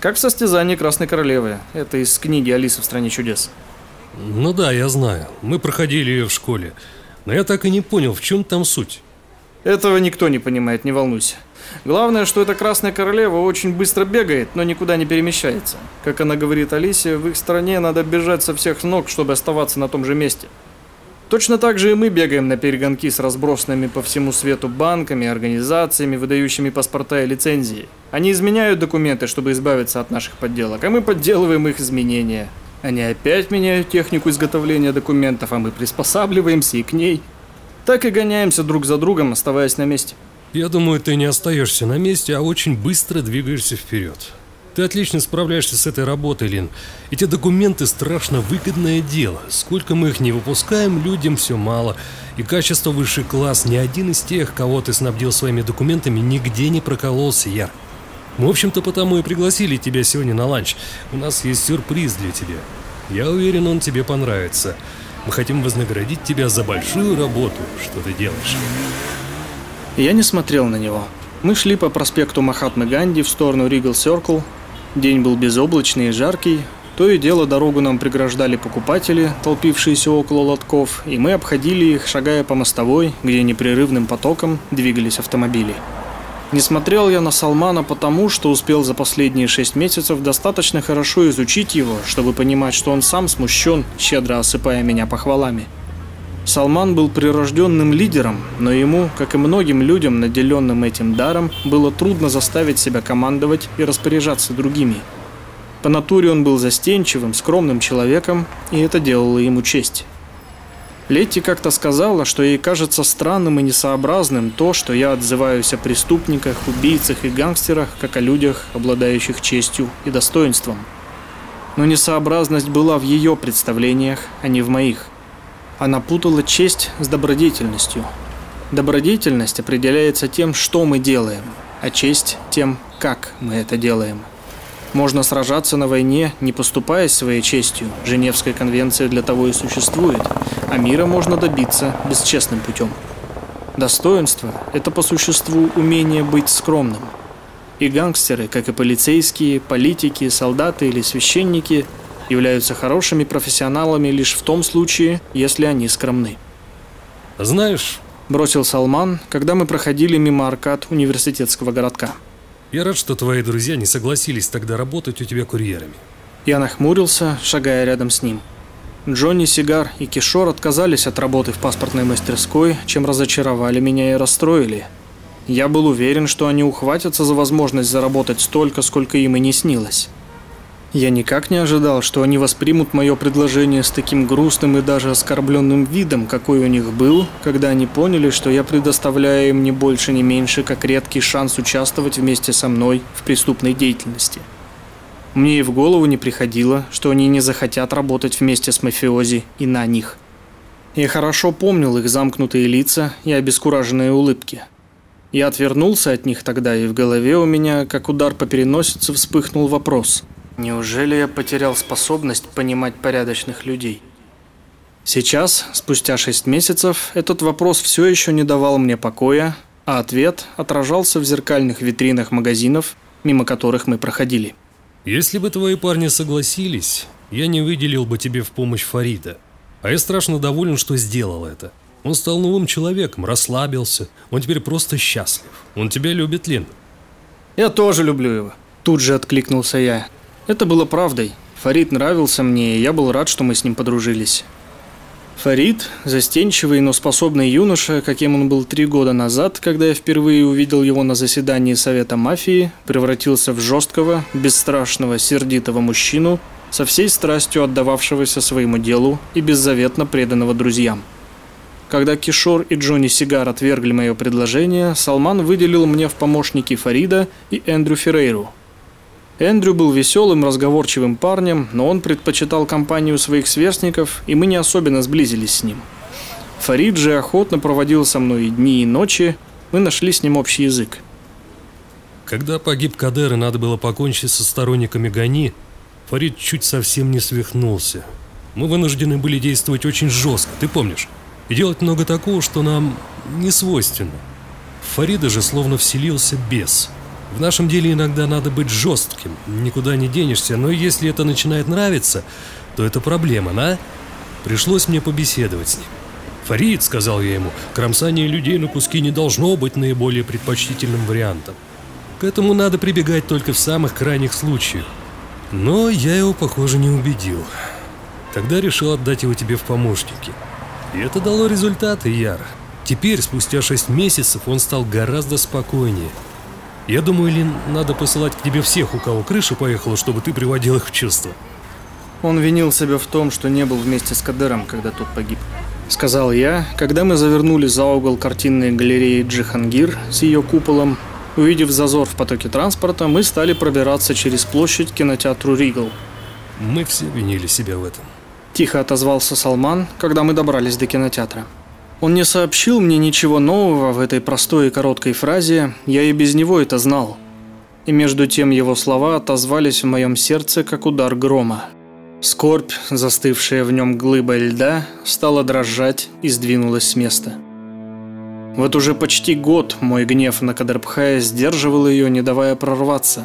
Как в состязании Красной Королевы. Это из книги «Алиса в стране чудес». Ну да, я знаю. Мы проходили ее в школе. Но я так и не понял, в чем там суть. Этого никто не понимает, не волнуйся. Главное, что эта Красная Королева очень быстро бегает, но никуда не перемещается. Как она говорит Алисе, в их стране надо бежать со всех ног, чтобы оставаться на том же месте. Точно так же и мы бегаем на перегонки с разбросанными по всему свету банками, организациями, выдающими паспорта и лицензии. Они изменяют документы, чтобы избавиться от наших подделок, а мы подделываем их изменения. Они опять меняют технику изготовления документов, а мы приспосабливаемся и к ней. Так и гоняемся друг за другом, оставаясь на месте. Я думаю, ты не остаешься на месте, а очень быстро двигаешься вперед. Ты отлично справляешься с этой работой, Лин. Эти документы страшно выгодное дело. Сколько мы их не выпускаем, людям все мало. И качество высший класс. Ни один из тех, кого ты снабдил своими документами, нигде не прокололся, Яр. В общем-то, потому и пригласили тебя сегодня на ланч. У нас есть сюрприз для тебя. Я уверен, он тебе понравится. Мы хотим вознаградить тебя за большую работу, что ты делаешь. Я не смотрел на него. Мы шли по проспекту Махатмы Ганди в сторону Ригл Circle, День был безоблачный и жаркий. То и дело дорогу нам преграждали покупатели, толпившиеся около лотков, и мы обходили их, шагая по мостовой, где непрерывным потоком двигались автомобили. Не смотрел я на Салмана потому, что успел за последние шесть месяцев достаточно хорошо изучить его, чтобы понимать, что он сам смущен, щедро осыпая меня похвалами. Салман был прирожденным лидером, но ему, как и многим людям, наделенным этим даром, было трудно заставить себя командовать и распоряжаться другими. По натуре он был застенчивым, скромным человеком, и это делало ему честь. Летти как-то сказала, что ей кажется странным и несообразным то, что я отзываюсь о преступниках, убийцах и гангстерах, как о людях, обладающих честью и достоинством. Но несообразность была в ее представлениях, а не в моих – она путала честь с добродетельностью. Добродетельность определяется тем, что мы делаем, а честь тем, как мы это делаем. Можно сражаться на войне, не поступаясь своей честью. Женевская конвенция для того и существует. А мира можно добиться бесчестным путем. Достоинство – это по существу умение быть скромным. И гангстеры, как и полицейские, политики, солдаты или священники – являются хорошими профессионалами лишь в том случае, если они скромны. Знаешь, бросил Салман, когда мы проходили мимо аркад университетского городка. Я рад, что твои друзья не согласились тогда работать у тебя курьерами. Я нахмурился, шагая рядом с ним. Джонни Сигар и Кишор отказались от работы в паспортной мастерской, чем разочаровали меня и расстроили. Я был уверен, что они ухватятся за возможность заработать столько, сколько им и не снилось. Я никак не ожидал, что они воспримут мое предложение с таким грустным и даже оскорбленным видом, какой у них был, когда они поняли, что я предоставляю им не больше, не меньше, как редкий шанс участвовать вместе со мной в преступной деятельности. Мне и в голову не приходило, что они не захотят работать вместе с мафиози и на них. Я хорошо помнил их замкнутые лица и обескураженные улыбки. Я отвернулся от них тогда, и в голове у меня, как удар по переносице, вспыхнул вопрос – Неужели я потерял способность понимать порядочных людей? Сейчас, спустя шесть месяцев, этот вопрос все еще не давал мне покоя, а ответ отражался в зеркальных витринах магазинов, мимо которых мы проходили. Если бы твои парни согласились, я не выделил бы тебе в помощь Фарида. А я страшно доволен, что сделал это. Он стал новым человеком, расслабился. Он теперь просто счастлив. Он тебя любит, Лин. Я тоже люблю его. Тут же откликнулся я. Это было правдой. Фарид нравился мне, и я был рад, что мы с ним подружились. Фарид, застенчивый, но способный юноша, каким он был три года назад, когда я впервые увидел его на заседании Совета мафии, превратился в жесткого, бесстрашного, сердитого мужчину, со всей страстью отдававшегося своему делу и беззаветно преданного друзьям. Когда Кишор и Джонни Сигар отвергли мое предложение, Салман выделил мне в помощники Фарида и Эндрю Феррейру – Эндрю был веселым, разговорчивым парнем, но он предпочитал компанию своих сверстников, и мы не особенно сблизились с ним. Фарид же охотно проводил со мной дни, и ночи, мы нашли с ним общий язык. Когда погиб Кадер и надо было покончить со сторонниками Гани, Фарид чуть совсем не свихнулся. Мы вынуждены были действовать очень жестко, ты помнишь? И делать много такого, что нам не свойственно. Фарида же словно вселился бес – в нашем деле иногда надо быть жестким, никуда не денешься, но если это начинает нравиться, то это проблема, да? Пришлось мне побеседовать с ним. «Фарид», — сказал я ему, — «кромсание людей на куски не должно быть наиболее предпочтительным вариантом. К этому надо прибегать только в самых крайних случаях». Но я его, похоже, не убедил. Тогда решил отдать его тебе в помощники. И это дало результаты, Яр. Теперь, спустя шесть месяцев, он стал гораздо спокойнее. Я думаю, Лин, надо посылать к тебе всех, у кого крыша поехала, чтобы ты приводил их в чувство. Он винил себя в том, что не был вместе с Кадером, когда тот погиб. Сказал я, когда мы завернули за угол картинной галереи Джихангир с ее куполом. Увидев зазор в потоке транспорта, мы стали пробираться через площадь к кинотеатру Ригл. Мы все винили себя в этом. Тихо отозвался Салман, когда мы добрались до кинотеатра. Он не сообщил мне ничего нового в этой простой и короткой фразе, я и без него это знал. И между тем его слова отозвались в моем сердце, как удар грома. Скорбь, застывшая в нем глыбой льда, стала дрожать и сдвинулась с места. Вот уже почти год мой гнев на Кадрбхая сдерживал ее, не давая прорваться.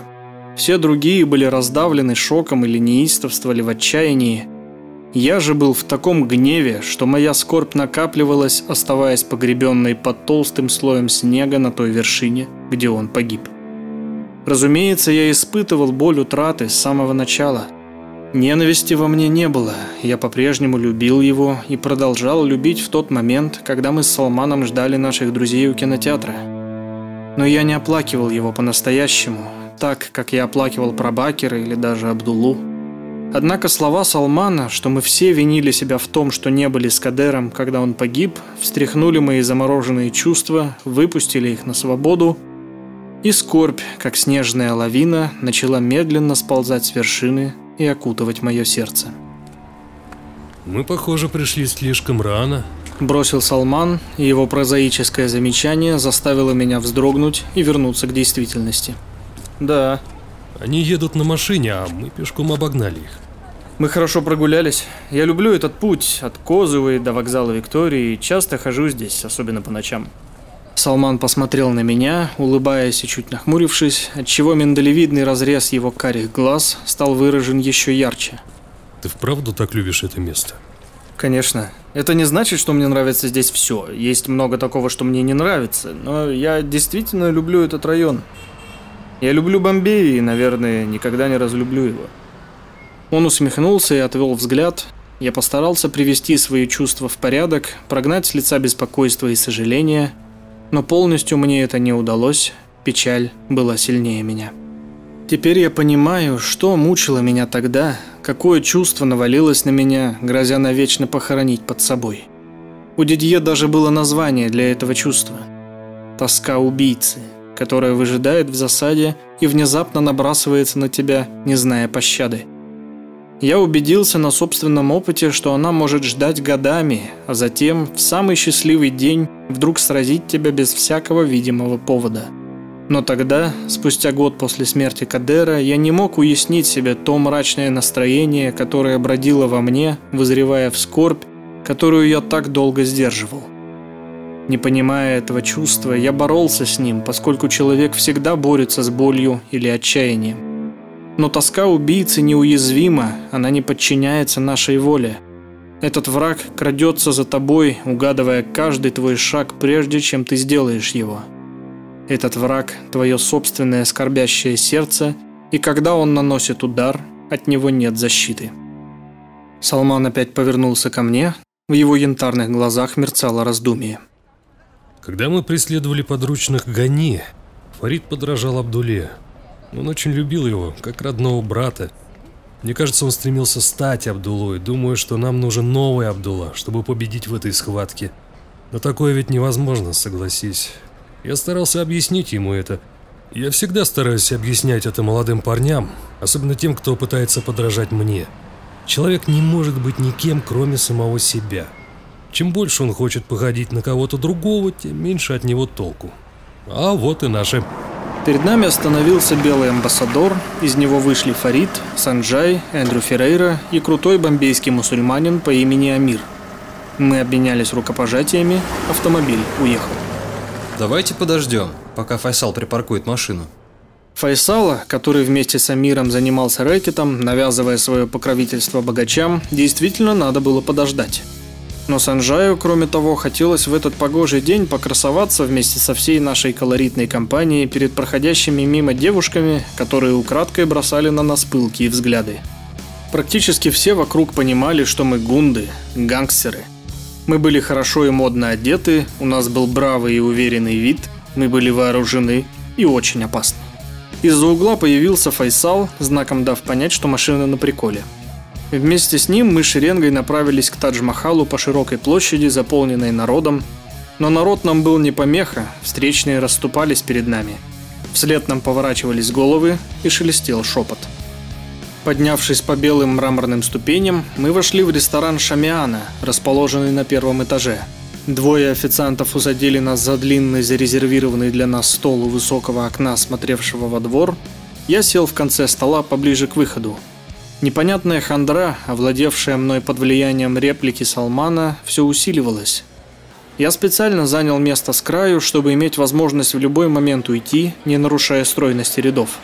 Все другие были раздавлены шоком или неистовствовали в отчаянии – я же был в таком гневе, что моя скорбь накапливалась, оставаясь погребенной под толстым слоем снега на той вершине, где он погиб. Разумеется, я испытывал боль утраты с самого начала. Ненависти во мне не было, я по-прежнему любил его и продолжал любить в тот момент, когда мы с Салманом ждали наших друзей у кинотеатра. Но я не оплакивал его по-настоящему, так, как я оплакивал Прабакера или даже Абдулу. Однако слова Салмана, что мы все винили себя в том, что не были с Кадером, когда он погиб, встряхнули мои замороженные чувства, выпустили их на свободу, и скорбь, как снежная лавина, начала медленно сползать с вершины и окутывать мое сердце. «Мы, похоже, пришли слишком рано», – бросил Салман, и его прозаическое замечание заставило меня вздрогнуть и вернуться к действительности. «Да». «Они едут на машине, а мы пешком обогнали их. Мы хорошо прогулялись. Я люблю этот путь от Козовой до вокзала Виктории и часто хожу здесь, особенно по ночам. Салман посмотрел на меня, улыбаясь и чуть нахмурившись, отчего миндалевидный разрез его карих глаз стал выражен еще ярче. Ты вправду так любишь это место? Конечно. Это не значит, что мне нравится здесь все. Есть много такого, что мне не нравится, но я действительно люблю этот район. Я люблю Бомбей и, наверное, никогда не разлюблю его. Он усмехнулся и отвел взгляд. Я постарался привести свои чувства в порядок, прогнать с лица беспокойство и сожаление, но полностью мне это не удалось, печаль была сильнее меня. Теперь я понимаю, что мучило меня тогда, какое чувство навалилось на меня, грозя навечно похоронить под собой. У Дидье даже было название для этого чувства. Тоска убийцы, которая выжидает в засаде и внезапно набрасывается на тебя, не зная пощады. Я убедился на собственном опыте, что она может ждать годами, а затем в самый счастливый день вдруг сразить тебя без всякого видимого повода. Но тогда, спустя год после смерти Кадера, я не мог уяснить себе то мрачное настроение, которое бродило во мне, вызревая в скорбь, которую я так долго сдерживал. Не понимая этого чувства, я боролся с ним, поскольку человек всегда борется с болью или отчаянием. Но тоска убийцы неуязвима, она не подчиняется нашей воле. Этот враг крадется за тобой, угадывая каждый твой шаг, прежде чем ты сделаешь его. Этот враг – твое собственное скорбящее сердце, и когда он наносит удар, от него нет защиты. Салман опять повернулся ко мне, в его янтарных глазах мерцало раздумие. Когда мы преследовали подручных Гани, Фарид подражал Абдуле – он очень любил его, как родного брата. Мне кажется, он стремился стать Абдулой, думая, что нам нужен новый Абдулла, чтобы победить в этой схватке. Но такое ведь невозможно, согласись. Я старался объяснить ему это. Я всегда стараюсь объяснять это молодым парням, особенно тем, кто пытается подражать мне. Человек не может быть никем, кроме самого себя. Чем больше он хочет походить на кого-то другого, тем меньше от него толку. А вот и наши Перед нами остановился белый амбассадор, из него вышли Фарид, Санджай, Эндрю Феррейра и крутой бомбейский мусульманин по имени Амир. Мы обменялись рукопожатиями, автомобиль уехал. Давайте подождем, пока Файсал припаркует машину. Файсала, который вместе с Амиром занимался рэкетом, навязывая свое покровительство богачам, действительно надо было подождать. Но Санжаю, кроме того, хотелось в этот погожий день покрасоваться вместе со всей нашей колоритной компанией перед проходящими мимо девушками, которые украдкой бросали на нас пылкие взгляды. Практически все вокруг понимали, что мы гунды, гангстеры. Мы были хорошо и модно одеты, у нас был бравый и уверенный вид, мы были вооружены и очень опасны. Из-за угла появился Файсал, знаком дав понять, что машина на приколе – Вместе с ним мы шеренгой направились к Тадж-Махалу по широкой площади, заполненной народом. Но народ нам был не помеха, встречные расступались перед нами. Вслед нам поворачивались головы и шелестел шепот. Поднявшись по белым мраморным ступеням, мы вошли в ресторан «Шамиана», расположенный на первом этаже. Двое официантов усадили нас за длинный зарезервированный для нас стол у высокого окна, смотревшего во двор. Я сел в конце стола поближе к выходу, Непонятная хандра, овладевшая мной под влиянием реплики Салмана, все усиливалась. Я специально занял место с краю, чтобы иметь возможность в любой момент уйти, не нарушая стройности рядов.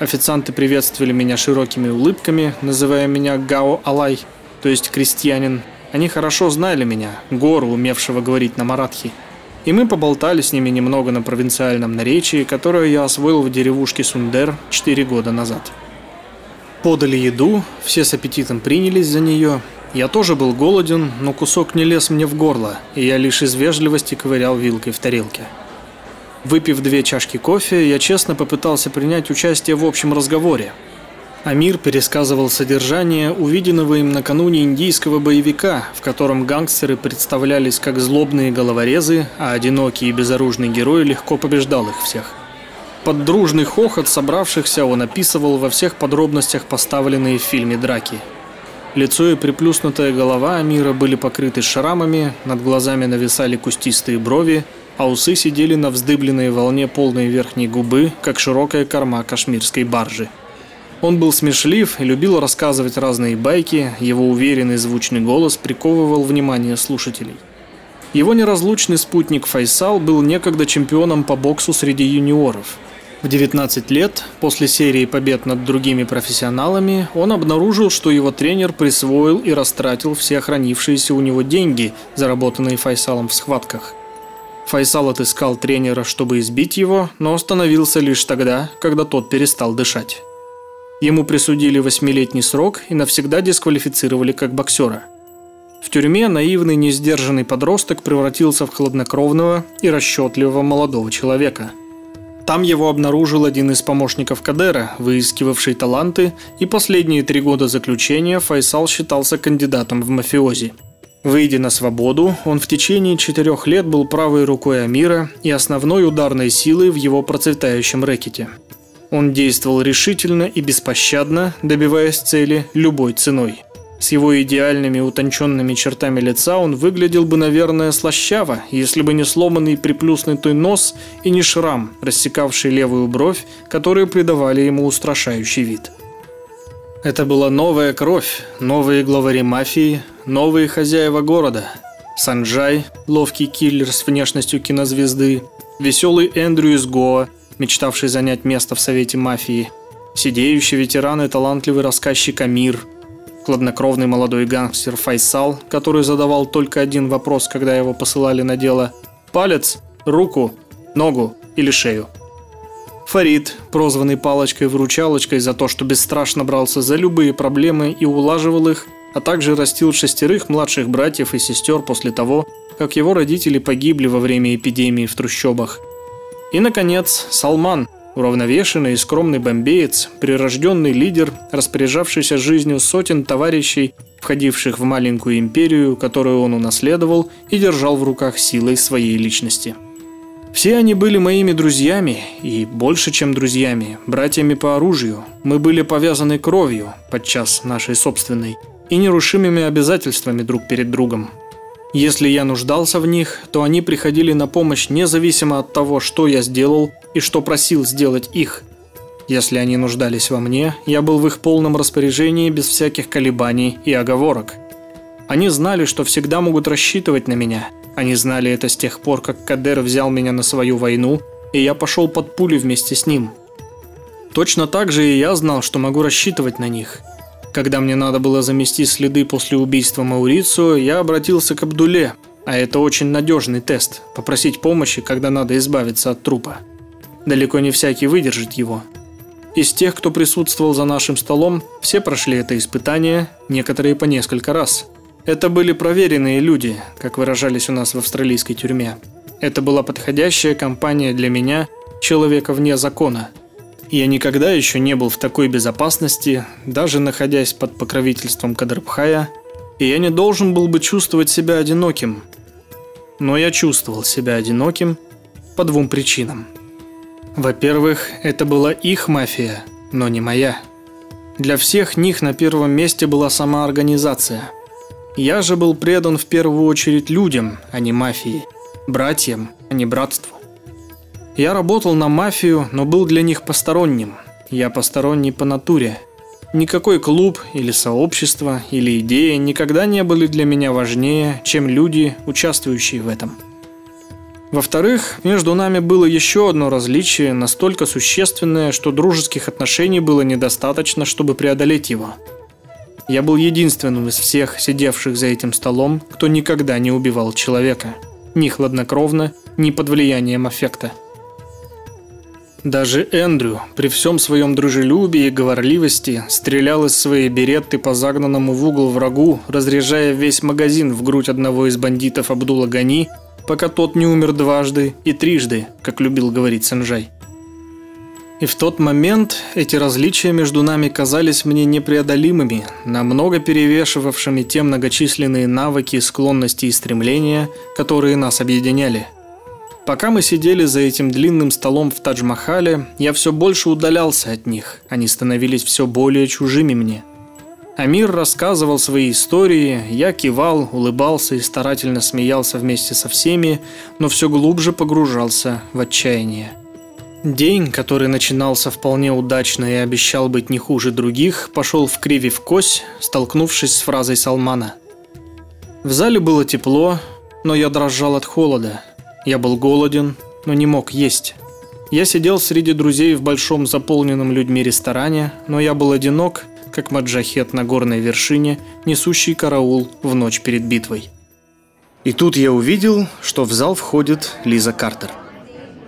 Официанты приветствовали меня широкими улыбками, называя меня Гао Алай, то есть крестьянин. Они хорошо знали меня, гору, умевшего говорить на маратхи. И мы поболтали с ними немного на провинциальном наречии, которое я освоил в деревушке Сундер 4 года назад. Подали еду, все с аппетитом принялись за нее. Я тоже был голоден, но кусок не лез мне в горло, и я лишь из вежливости ковырял вилкой в тарелке. Выпив две чашки кофе, я честно попытался принять участие в общем разговоре. Амир пересказывал содержание увиденного им накануне индийского боевика, в котором гангстеры представлялись как злобные головорезы, а одинокий и безоружный герой легко побеждал их всех. Под дружный хохот собравшихся он описывал во всех подробностях поставленные в фильме драки. Лицо и приплюснутая голова Амира были покрыты шрамами, над глазами нависали кустистые брови, а усы сидели на вздыбленной волне полной верхней губы, как широкая корма кашмирской баржи. Он был смешлив и любил рассказывать разные байки, его уверенный звучный голос приковывал внимание слушателей. Его неразлучный спутник Файсал был некогда чемпионом по боксу среди юниоров – в 19 лет, после серии побед над другими профессионалами, он обнаружил, что его тренер присвоил и растратил все хранившиеся у него деньги, заработанные Файсалом в схватках. Файсал отыскал тренера, чтобы избить его, но остановился лишь тогда, когда тот перестал дышать. Ему присудили восьмилетний срок и навсегда дисквалифицировали как боксера. В тюрьме наивный, несдержанный подросток превратился в хладнокровного и расчетливого молодого человека – Там его обнаружил один из помощников Кадера, выискивавший таланты, и последние три года заключения Файсал считался кандидатом в мафиози. Выйдя на свободу, он в течение четырех лет был правой рукой Амира и основной ударной силой в его процветающем рэкете. Он действовал решительно и беспощадно, добиваясь цели любой ценой. С его идеальными утонченными чертами лица он выглядел бы, наверное, слащаво, если бы не сломанный приплюснутый нос и не шрам, рассекавший левую бровь, которые придавали ему устрашающий вид. Это была новая кровь, новые главари мафии, новые хозяева города. Санджай, ловкий киллер с внешностью кинозвезды, веселый Эндрю из Гоа, мечтавший занять место в Совете мафии, сидеющий ветеран и талантливый рассказчик Амир, хладнокровный молодой гангстер Файсал, который задавал только один вопрос, когда его посылали на дело – палец, руку, ногу или шею. Фарид, прозванный палочкой-выручалочкой за то, что бесстрашно брался за любые проблемы и улаживал их, а также растил шестерых младших братьев и сестер после того, как его родители погибли во время эпидемии в трущобах. И, наконец, Салман, уравновешенный и скромный бомбеец, прирожденный лидер, распоряжавшийся жизнью сотен товарищей, входивших в маленькую империю, которую он унаследовал и держал в руках силой своей личности. Все они были моими друзьями, и больше, чем друзьями, братьями по оружию. Мы были повязаны кровью, подчас нашей собственной, и нерушимыми обязательствами друг перед другом. Если я нуждался в них, то они приходили на помощь независимо от того, что я сделал и что просил сделать их. Если они нуждались во мне, я был в их полном распоряжении без всяких колебаний и оговорок. Они знали, что всегда могут рассчитывать на меня – они знали это с тех пор, как Кадер взял меня на свою войну, и я пошел под пули вместе с ним. Точно так же и я знал, что могу рассчитывать на них. Когда мне надо было замести следы после убийства Маурицио, я обратился к Абдуле, а это очень надежный тест – попросить помощи, когда надо избавиться от трупа. Далеко не всякий выдержит его. Из тех, кто присутствовал за нашим столом, все прошли это испытание, некоторые по несколько раз – это были проверенные люди, как выражались у нас в австралийской тюрьме. Это была подходящая компания для меня, человека вне закона. Я никогда еще не был в такой безопасности, даже находясь под покровительством Кадрбхая, и я не должен был бы чувствовать себя одиноким. Но я чувствовал себя одиноким по двум причинам. Во-первых, это была их мафия, но не моя. Для всех них на первом месте была сама организация – я же был предан в первую очередь людям, а не мафии. Братьям, а не братству. Я работал на мафию, но был для них посторонним. Я посторонний по натуре. Никакой клуб или сообщество или идея никогда не были для меня важнее, чем люди, участвующие в этом. Во-вторых, между нами было еще одно различие, настолько существенное, что дружеских отношений было недостаточно, чтобы преодолеть его – я был единственным из всех сидевших за этим столом, кто никогда не убивал человека. Ни хладнокровно, ни под влиянием аффекта. Даже Эндрю, при всем своем дружелюбии и говорливости, стрелял из своей беретты по загнанному в угол врагу, разряжая весь магазин в грудь одного из бандитов Абдула Гани, пока тот не умер дважды и трижды, как любил говорить Санжай. И в тот момент эти различия между нами казались мне непреодолимыми, намного перевешивавшими те многочисленные навыки, склонности и стремления, которые нас объединяли. Пока мы сидели за этим длинным столом в Тадж-Махале, я все больше удалялся от них, они становились все более чужими мне. Амир рассказывал свои истории, я кивал, улыбался и старательно смеялся вместе со всеми, но все глубже погружался в отчаяние. День, который начинался вполне удачно и обещал быть не хуже других, пошел в криви в кось, столкнувшись с фразой Салмана. В зале было тепло, но я дрожал от холода. Я был голоден, но не мог есть. Я сидел среди друзей в большом заполненном людьми ресторане, но я был одинок, как маджахет на горной вершине, несущий караул в ночь перед битвой. И тут я увидел, что в зал входит Лиза Картер –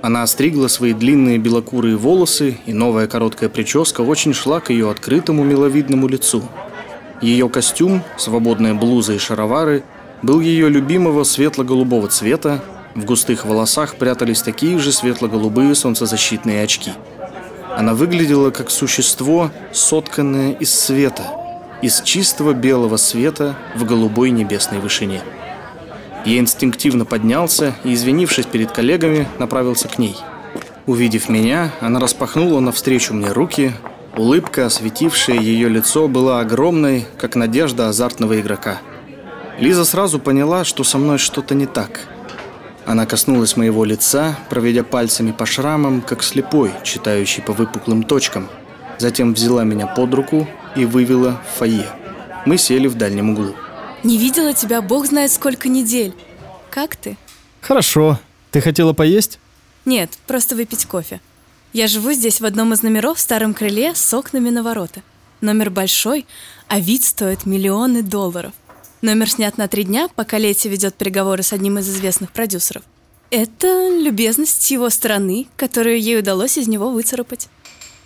она остригла свои длинные белокурые волосы, и новая короткая прическа очень шла к ее открытому миловидному лицу. Ее костюм, свободная блуза и шаровары был ее любимого светло-голубого цвета, В густых волосах прятались такие же светло-голубые солнцезащитные очки. Она выглядела как существо, сотканное из света, из чистого белого света в голубой небесной вышине. Я инстинктивно поднялся и, извинившись перед коллегами, направился к ней. Увидев меня, она распахнула навстречу мне руки, Улыбка, осветившая ее лицо, была огромной, как надежда азартного игрока. Лиза сразу поняла, что со мной что-то не так. Она коснулась моего лица, проведя пальцами по шрамам, как слепой, читающий по выпуклым точкам. Затем взяла меня под руку и вывела в фойе. Мы сели в дальнем углу. Не видела тебя бог знает сколько недель. Как ты? Хорошо. Ты хотела поесть? Нет, просто выпить кофе. Я живу здесь в одном из номеров в старом крыле с окнами на ворота. Номер большой, а вид стоит миллионы долларов. Номер снят на три дня, пока Лети ведет переговоры с одним из известных продюсеров. Это любезность его стороны, которую ей удалось из него выцарапать.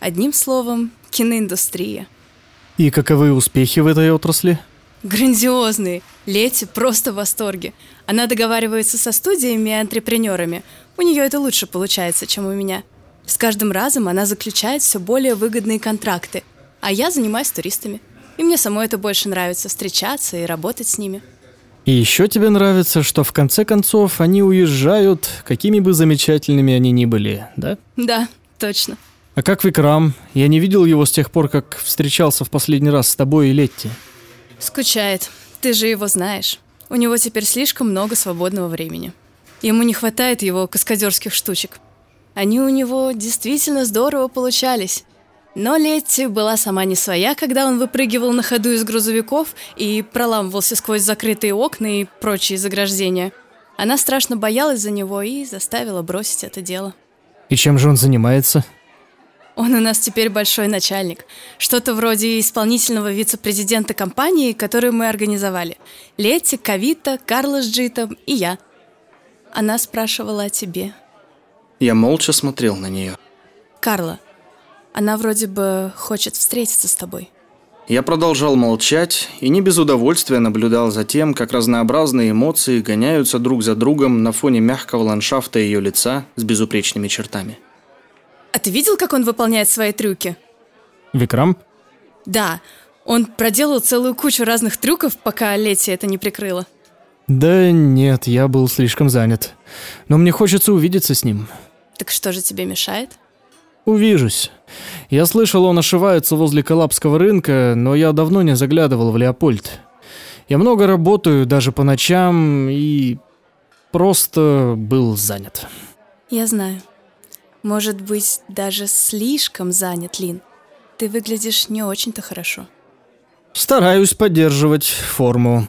Одним словом, киноиндустрия. И каковы успехи в этой отрасли? Грандиозные. Лети просто в восторге. Она договаривается со студиями и антрепренерами. У нее это лучше получается, чем у меня. С каждым разом она заключает все более выгодные контракты, а я занимаюсь туристами. И мне самой это больше нравится, встречаться и работать с ними. И еще тебе нравится, что в конце концов они уезжают, какими бы замечательными они ни были, да? Да, точно. А как Викрам? Я не видел его с тех пор, как встречался в последний раз с тобой и Летти. Скучает. Ты же его знаешь. У него теперь слишком много свободного времени. Ему не хватает его каскадерских штучек. Они у него действительно здорово получались. Но Летти была сама не своя, когда он выпрыгивал на ходу из грузовиков и проламывался сквозь закрытые окна и прочие заграждения. Она страшно боялась за него и заставила бросить это дело. И чем же он занимается? Он у нас теперь большой начальник. Что-то вроде исполнительного вице-президента компании, которую мы организовали. Летти, Кавита, Карлос Джитом и я. Она спрашивала о тебе. Я молча смотрел на нее. Карла, она вроде бы хочет встретиться с тобой. Я продолжал молчать и не без удовольствия наблюдал за тем, как разнообразные эмоции гоняются друг за другом на фоне мягкого ландшафта ее лица с безупречными чертами. А ты видел, как он выполняет свои трюки? Викрам? Да, он проделал целую кучу разных трюков, пока Лети это не прикрыла. Да нет, я был слишком занят. Но мне хочется увидеться с ним. Так что же тебе мешает? Увижусь. Я слышал, он ошивается возле Калабского рынка, но я давно не заглядывал в Леопольд. Я много работаю, даже по ночам, и просто был занят. Я знаю. Может быть, даже слишком занят, Лин. Ты выглядишь не очень-то хорошо. Стараюсь поддерживать форму.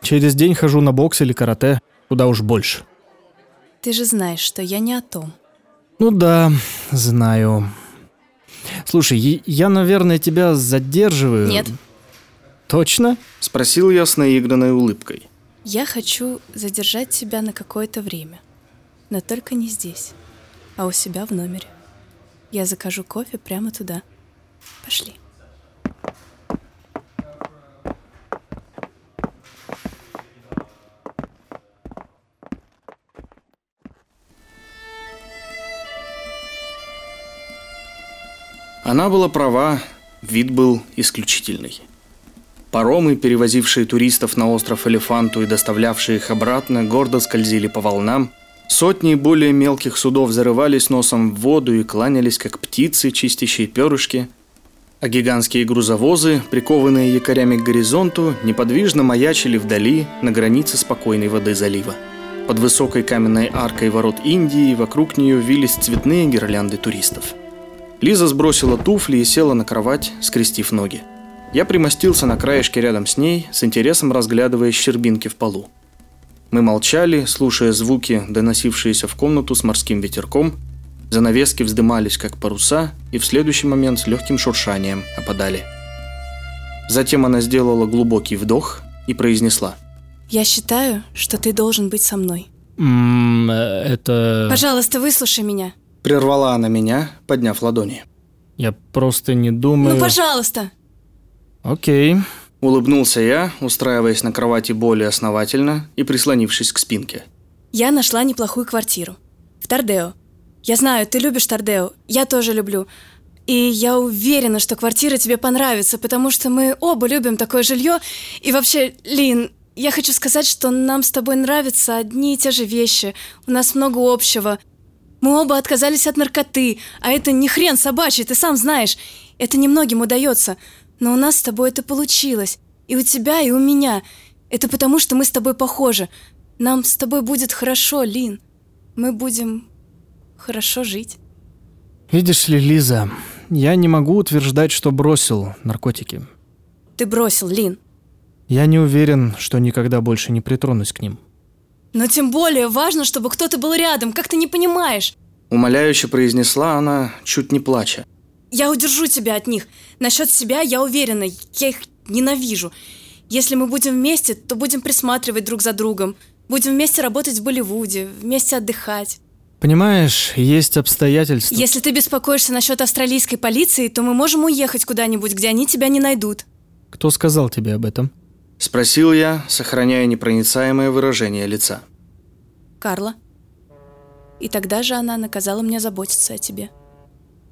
Через день хожу на бокс или карате, куда уж больше. Ты же знаешь, что я не о том. Ну да, знаю. Слушай, я, наверное, тебя задерживаю. Нет. Точно? Спросил я с наигранной улыбкой. Я хочу задержать тебя на какое-то время. Но только не здесь, а у себя в номере. Я закажу кофе прямо туда. Пошли. Она была права, вид был исключительный. Паромы, перевозившие туристов на остров Элефанту и доставлявшие их обратно, гордо скользили по волнам. Сотни более мелких судов зарывались носом в воду и кланялись, как птицы, чистящие перышки. А гигантские грузовозы, прикованные якорями к горизонту, неподвижно маячили вдали на границе спокойной воды залива. Под высокой каменной аркой ворот Индии вокруг нее вились цветные гирлянды туристов – Лиза сбросила туфли и села на кровать, скрестив ноги. Я примостился на краешке рядом с ней, с интересом разглядывая щербинки в полу. Мы молчали, слушая звуки, доносившиеся в комнату с морским ветерком. Занавески вздымались, как паруса, и в следующий момент с легким шуршанием опадали. Затем она сделала глубокий вдох и произнесла. «Я считаю, что ты должен быть со мной». Ммм, это... Пожалуйста, выслушай меня. Прервала она меня, подняв ладони. Я просто не думаю... Ну, пожалуйста! Окей. Улыбнулся я, устраиваясь на кровати более основательно и прислонившись к спинке. Я нашла неплохую квартиру. В Тардео. Я знаю, ты любишь Тардео. Я тоже люблю. И я уверена, что квартира тебе понравится, потому что мы оба любим такое жилье. И вообще, Лин, я хочу сказать, что нам с тобой нравятся одни и те же вещи. У нас много общего. Мы оба отказались от наркоты, а это не хрен собачий, ты сам знаешь. Это немногим удается. Но у нас с тобой это получилось. И у тебя, и у меня. Это потому, что мы с тобой похожи. Нам с тобой будет хорошо, Лин. Мы будем хорошо жить. Видишь ли, Лиза, я не могу утверждать, что бросил наркотики. Ты бросил, Лин. Я не уверен, что никогда больше не притронусь к ним. Но тем более важно, чтобы кто-то был рядом, как ты не понимаешь. Умоляюще произнесла она, чуть не плача. Я удержу тебя от них. Насчет себя я уверена, я их ненавижу. Если мы будем вместе, то будем присматривать друг за другом. Будем вместе работать в Болливуде, вместе отдыхать. Понимаешь, есть обстоятельства. Если ты беспокоишься насчет австралийской полиции, то мы можем уехать куда-нибудь, где они тебя не найдут. Кто сказал тебе об этом? Спросил я, сохраняя непроницаемое выражение лица. Карла. И тогда же она наказала мне заботиться о тебе.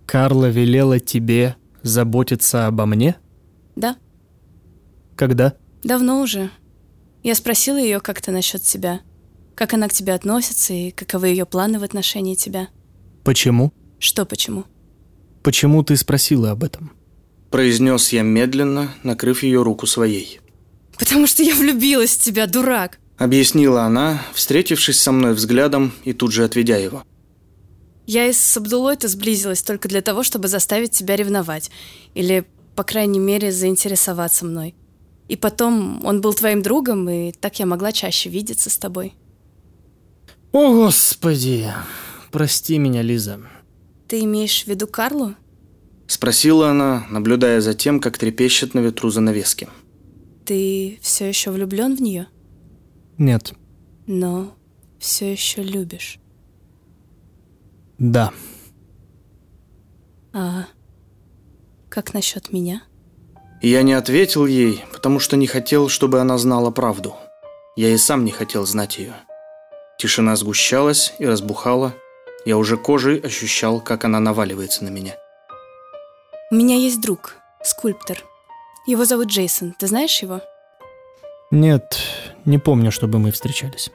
Карла велела тебе заботиться обо мне? Да, Когда? давно уже. Я спросила ее как-то насчет тебя. Как она к тебе относится и каковы ее планы в отношении тебя. Почему? Что почему? Почему ты спросила об этом? Произнес я медленно, накрыв ее руку своей. Потому что я влюбилась в тебя, дурак. Объяснила она, встретившись со мной взглядом и тут же отведя его. Я и с Абдулой-то сблизилась только для того, чтобы заставить тебя ревновать. Или, по крайней мере, заинтересоваться мной. И потом он был твоим другом, и так я могла чаще видеться с тобой. О, Господи! Прости меня, Лиза. Ты имеешь в виду Карлу? Спросила она, наблюдая за тем, как трепещет на ветру занавески. Ты все еще влюблен в нее, Нет. но все еще любишь. Да. А как насчет меня? Я не ответил ей, потому что не хотел, чтобы она знала правду. Я и сам не хотел знать ее. Тишина сгущалась и разбухала. Я уже кожей ощущал, как она наваливается на меня. У меня есть друг, скульптор. Его зовут Джейсон. Ты знаешь его? Нет, не помню, чтобы мы встречались.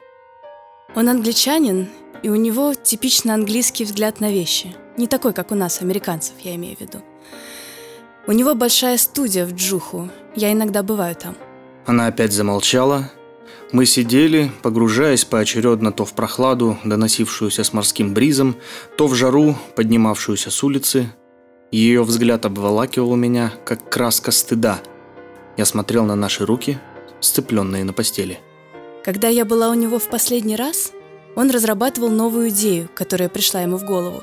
Он англичанин, и у него типично английский взгляд на вещи. Не такой, как у нас, американцев, я имею в виду. У него большая студия в Джуху. Я иногда бываю там. Она опять замолчала. Мы сидели, погружаясь поочередно то в прохладу, доносившуюся с морским бризом, то в жару, поднимавшуюся с улицы. Ее взгляд обволакивал меня, как краска стыда. Я смотрел на наши руки, сцепленные на постели. Когда я была у него в последний раз, он разрабатывал новую идею, которая пришла ему в голову.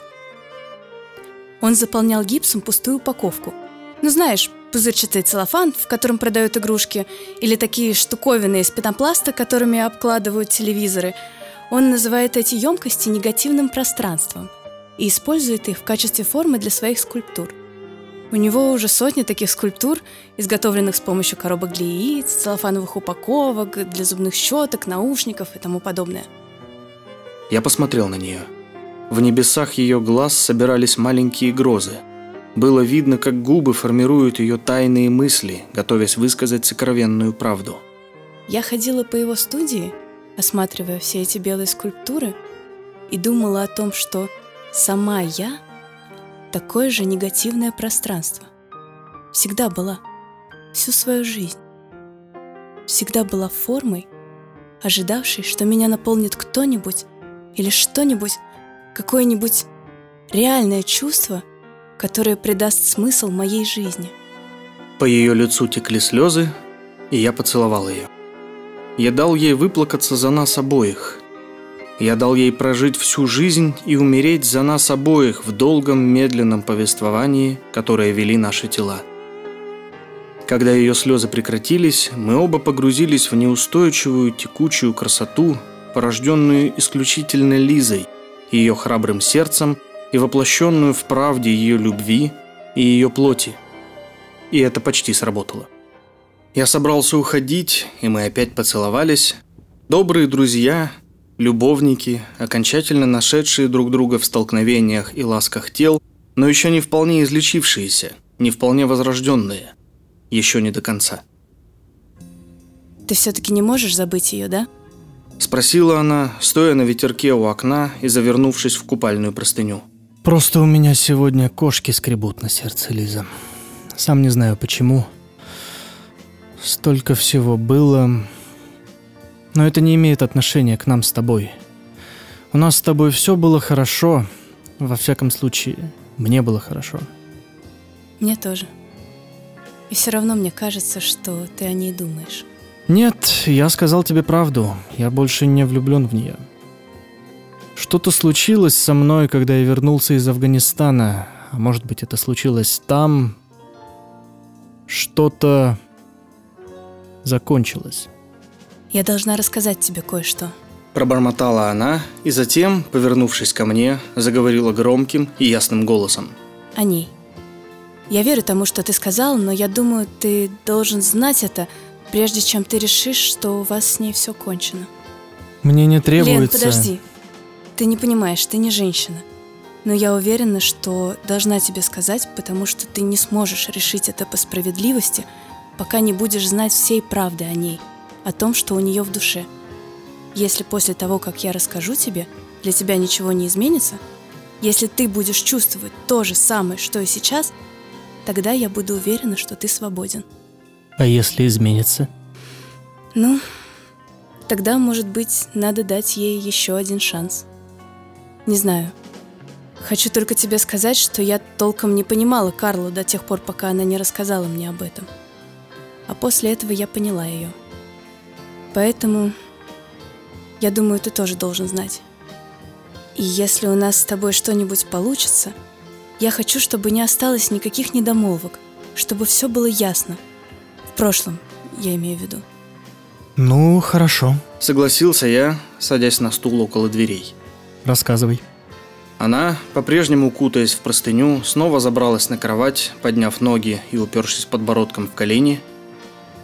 Он заполнял гипсом пустую упаковку. Ну, знаешь, пузырчатый целлофан, в котором продают игрушки, или такие штуковины из пенопласта, которыми обкладывают телевизоры. Он называет эти емкости негативным пространством и использует их в качестве формы для своих скульптур. У него уже сотни таких скульптур, изготовленных с помощью коробок для яиц, целлофановых упаковок, для зубных щеток, наушников и тому подобное. Я посмотрел на нее. В небесах ее глаз собирались маленькие грозы. Было видно, как губы формируют ее тайные мысли, готовясь высказать сокровенную правду. Я ходила по его студии, осматривая все эти белые скульптуры, и думала о том, что сама я такое же негативное пространство. Всегда была. Всю свою жизнь. Всегда была формой, ожидавшей, что меня наполнит кто-нибудь или что-нибудь, какое-нибудь реальное чувство, которое придаст смысл моей жизни. По ее лицу текли слезы, и я поцеловал ее. Я дал ей выплакаться за нас обоих. Я дал ей прожить всю жизнь и умереть за нас обоих в долгом медленном повествовании, которое вели наши тела. Когда ее слезы прекратились, мы оба погрузились в неустойчивую текучую красоту, порожденную исключительно Лизой, ее храбрым сердцем и воплощенную в правде ее любви и ее плоти. И это почти сработало. Я собрался уходить, и мы опять поцеловались. Добрые друзья, Любовники, окончательно нашедшие друг друга в столкновениях и ласках тел, но еще не вполне излечившиеся, не вполне возрожденные. Еще не до конца. Ты все-таки не можешь забыть ее, да? Спросила она, стоя на ветерке у окна и завернувшись в купальную простыню. Просто у меня сегодня кошки скребут на сердце, Лиза. Сам не знаю почему. Столько всего было. Но это не имеет отношения к нам с тобой. У нас с тобой все было хорошо. Во всяком случае, мне было хорошо. Мне тоже. И все равно мне кажется, что ты о ней думаешь. Нет, я сказал тебе правду. Я больше не влюблен в нее. Что-то случилось со мной, когда я вернулся из Афганистана. А может быть, это случилось там. Что-то закончилось. Я должна рассказать тебе кое-что. Пробормотала она и затем, повернувшись ко мне, заговорила громким и ясным голосом. О ней. Я верю тому, что ты сказал, но я думаю, ты должен знать это, прежде чем ты решишь, что у вас с ней все кончено. Мне не Лен, требуется... подожди. Ты не понимаешь, ты не женщина. Но я уверена, что должна тебе сказать, потому что ты не сможешь решить это по справедливости, пока не будешь знать всей правды о ней, о том, что у нее в душе. Если после того, как я расскажу тебе, для тебя ничего не изменится, если ты будешь чувствовать то же самое, что и сейчас, тогда я буду уверена, что ты свободен. А если изменится? Ну, тогда, может быть, надо дать ей еще один шанс. Не знаю. Хочу только тебе сказать, что я толком не понимала Карлу до тех пор, пока она не рассказала мне об этом. А после этого я поняла ее. Поэтому я думаю, ты тоже должен знать. И если у нас с тобой что-нибудь получится, я хочу, чтобы не осталось никаких недомолвок, чтобы все было ясно. В прошлом, я имею в виду. Ну, хорошо. Согласился я, садясь на стул около дверей. Рассказывай. Она, по-прежнему кутаясь в простыню, снова забралась на кровать, подняв ноги и упершись подбородком в колени.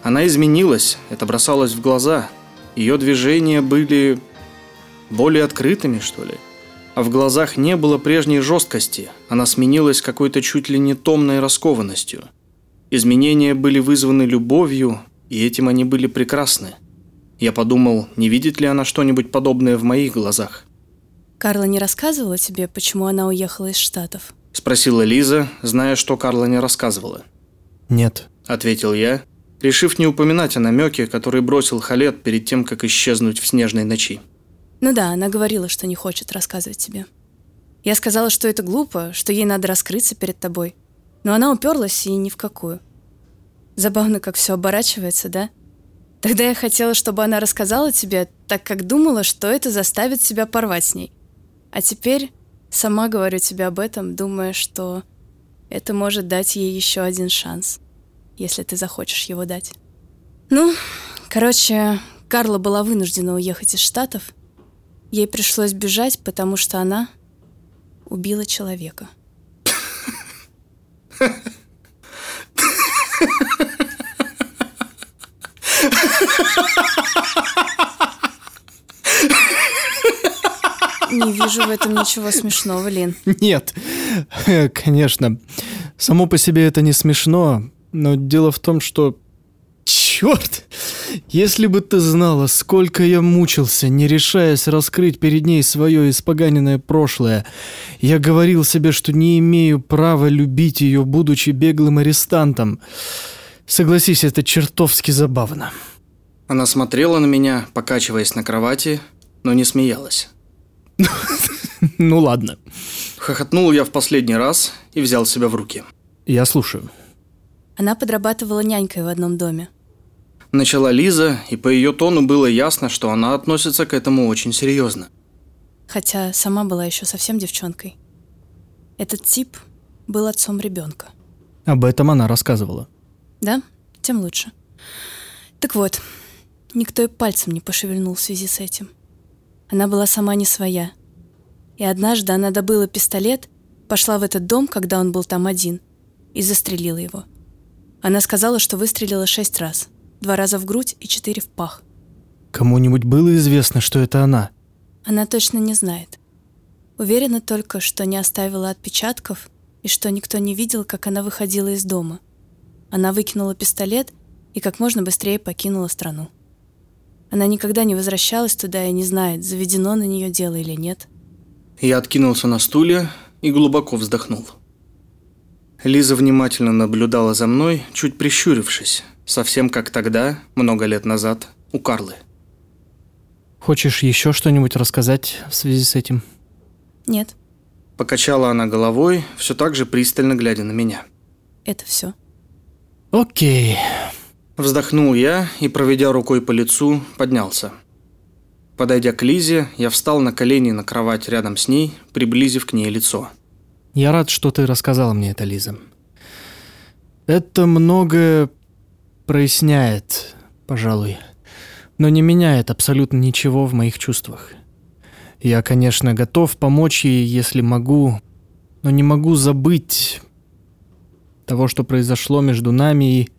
Она изменилась, это бросалось в глаза. Ее движения были более открытыми, что ли. А в глазах не было прежней жесткости, она сменилась какой-то чуть ли не томной раскованностью. Изменения были вызваны любовью, и этим они были прекрасны. Я подумал, не видит ли она что-нибудь подобное в моих глазах. Карла не рассказывала тебе, почему она уехала из Штатов? Спросила Лиза, зная, что Карла не рассказывала. Нет. Ответил я, решив не упоминать о намеке, который бросил Халет перед тем, как исчезнуть в снежной ночи. Ну да, она говорила, что не хочет рассказывать тебе. Я сказала, что это глупо, что ей надо раскрыться перед тобой. Но она уперлась и ни в какую. Забавно, как все оборачивается, да? Тогда я хотела, чтобы она рассказала тебе, так как думала, что это заставит себя порвать с ней. А теперь сама говорю тебе об этом, думая, что это может дать ей еще один шанс, если ты захочешь его дать. Ну, короче, Карла была вынуждена уехать из Штатов. Ей пришлось бежать, потому что она убила человека. Не вижу в этом ничего смешного, Лин. Нет, *laughs* конечно. Само по себе это не смешно, но дело в том, что... Черт! Если бы ты знала, сколько я мучился, не решаясь раскрыть перед ней свое испоганенное прошлое. Я говорил себе, что не имею права любить ее, будучи беглым арестантом. Согласись, это чертовски забавно. Она смотрела на меня, покачиваясь на кровати, но не смеялась. *laughs* Ну ладно, Хохотнул я в последний раз и взял себя в руки. я слушаю. Она подрабатывала нянькой в одном доме. Начала Лиза, и по ее тону было ясно, что она относится к этому очень серьезно. Хотя сама была еще совсем девчонкой. Этот тип был отцом ребенка. Об этом она рассказывала. Да? Тем лучше. Так вот, никто и пальцем не пошевельнул в связи с этим. Она была сама не своя. И однажды она добыла пистолет, пошла в этот дом, когда он был там один, и застрелила его. Она сказала, что выстрелила шесть раз. Два раза в грудь и четыре в пах. Кому-нибудь было известно, что это она? Она точно не знает. Уверена только, что не оставила отпечатков и что никто не видел, как она выходила из дома. Она выкинула пистолет и как можно быстрее покинула страну. Она никогда не возвращалась туда и не знает, заведено на нее дело или нет. Я откинулся на стуле и глубоко вздохнул. Лиза внимательно наблюдала за мной, чуть прищурившись, совсем как тогда, много лет назад, у Карлы. Хочешь еще что-нибудь рассказать в связи с этим? Нет, Покачала она головой, все так же пристально глядя на меня. это все. Окей. Вздохнул я и, проведя рукой по лицу, поднялся. Подойдя к Лизе, я встал на колени на кровать рядом с ней, приблизив к ней лицо. Я рад, что ты рассказала мне это, Лиза. Это многое проясняет, пожалуй, но не меняет абсолютно ничего в моих чувствах. Я, конечно, готов помочь ей, если могу, но не могу забыть того, что произошло между нами, и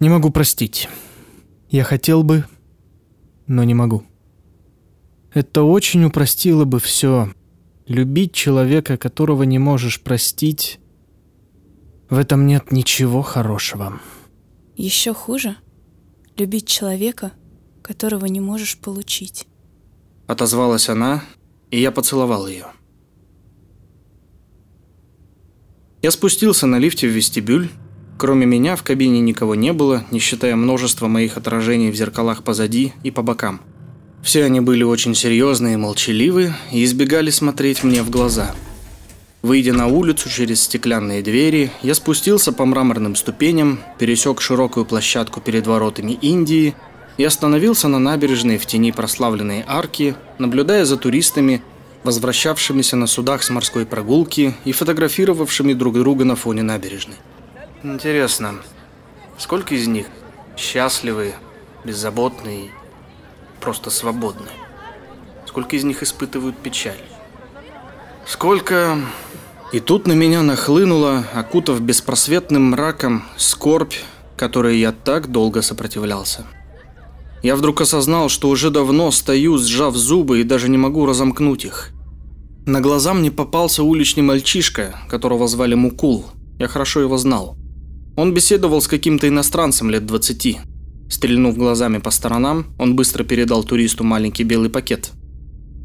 не могу простить. Я хотел бы, но не могу. Это очень упростило бы все. Любить человека, которого не можешь простить, в этом нет ничего хорошего. Еще хуже — любить человека, которого не можешь получить. Отозвалась она, и я поцеловал ее. Я спустился на лифте в вестибюль. Кроме меня в кабине никого не было, не считая множества моих отражений в зеркалах позади и по бокам. Все они были очень серьезные и молчаливы и избегали смотреть мне в глаза. Выйдя на улицу через стеклянные двери, я спустился по мраморным ступеням, пересек широкую площадку перед воротами Индии и остановился на набережной в тени прославленной арки, наблюдая за туристами, возвращавшимися на судах с морской прогулки и фотографировавшими друг друга на фоне набережной. Интересно, сколько из них счастливы, беззаботны и просто свободны? Сколько из них испытывают печаль? Сколько... И тут на меня нахлынула, окутав беспросветным мраком, скорбь, которой я так долго сопротивлялся. Я вдруг осознал, что уже давно стою, сжав зубы и даже не могу разомкнуть их. На глаза мне попался уличный мальчишка, которого звали Мукул. Я хорошо его знал. Он беседовал с каким-то иностранцем лет 20. Стрельнув глазами по сторонам, он быстро передал туристу маленький белый пакет.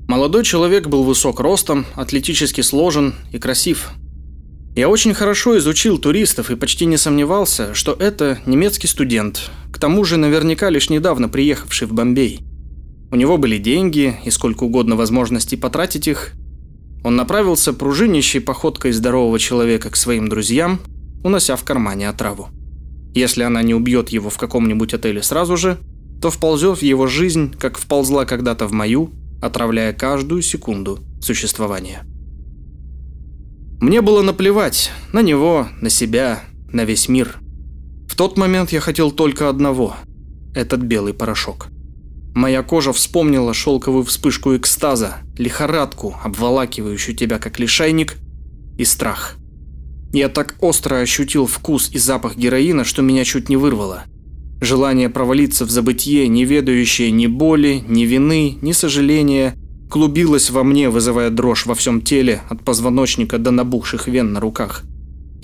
Молодой человек был высок ростом, атлетически сложен и красив. Я очень хорошо изучил туристов и почти не сомневался, что это немецкий студент, к тому же наверняка лишь недавно приехавший в Бомбей. У него были деньги и сколько угодно возможностей потратить их. Он направился пружинящей походкой здорового человека к своим друзьям, унося в кармане отраву. Если она не убьет его в каком-нибудь отеле сразу же, то вползет в его жизнь, как вползла когда-то в мою, отравляя каждую секунду существования. Мне было наплевать на него, на себя, на весь мир. В тот момент я хотел только одного – этот белый порошок. Моя кожа вспомнила шелковую вспышку экстаза, лихорадку, обволакивающую тебя как лишайник, и страх. Я так остро ощутил вкус и запах героина, что меня чуть не вырвало. Желание провалиться в забытье, не ведающее ни боли, ни вины, ни сожаления, клубилось во мне, вызывая дрожь во всем теле, от позвоночника до набухших вен на руках.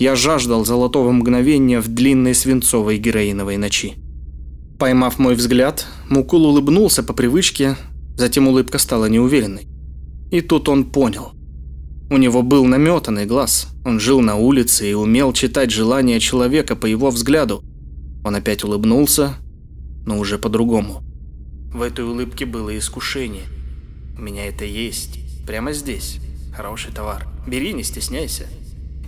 Я жаждал золотого мгновения в длинной свинцовой героиновой ночи. Поймав мой взгляд, Мукул улыбнулся по привычке, затем улыбка стала неуверенной. И тут он понял. У него был наметанный глаз. Он жил на улице и умел читать желания человека по его взгляду. Он опять улыбнулся, но уже по-другому. В этой улыбке было искушение. У меня это есть. Прямо здесь. Хороший товар. Бери, не стесняйся.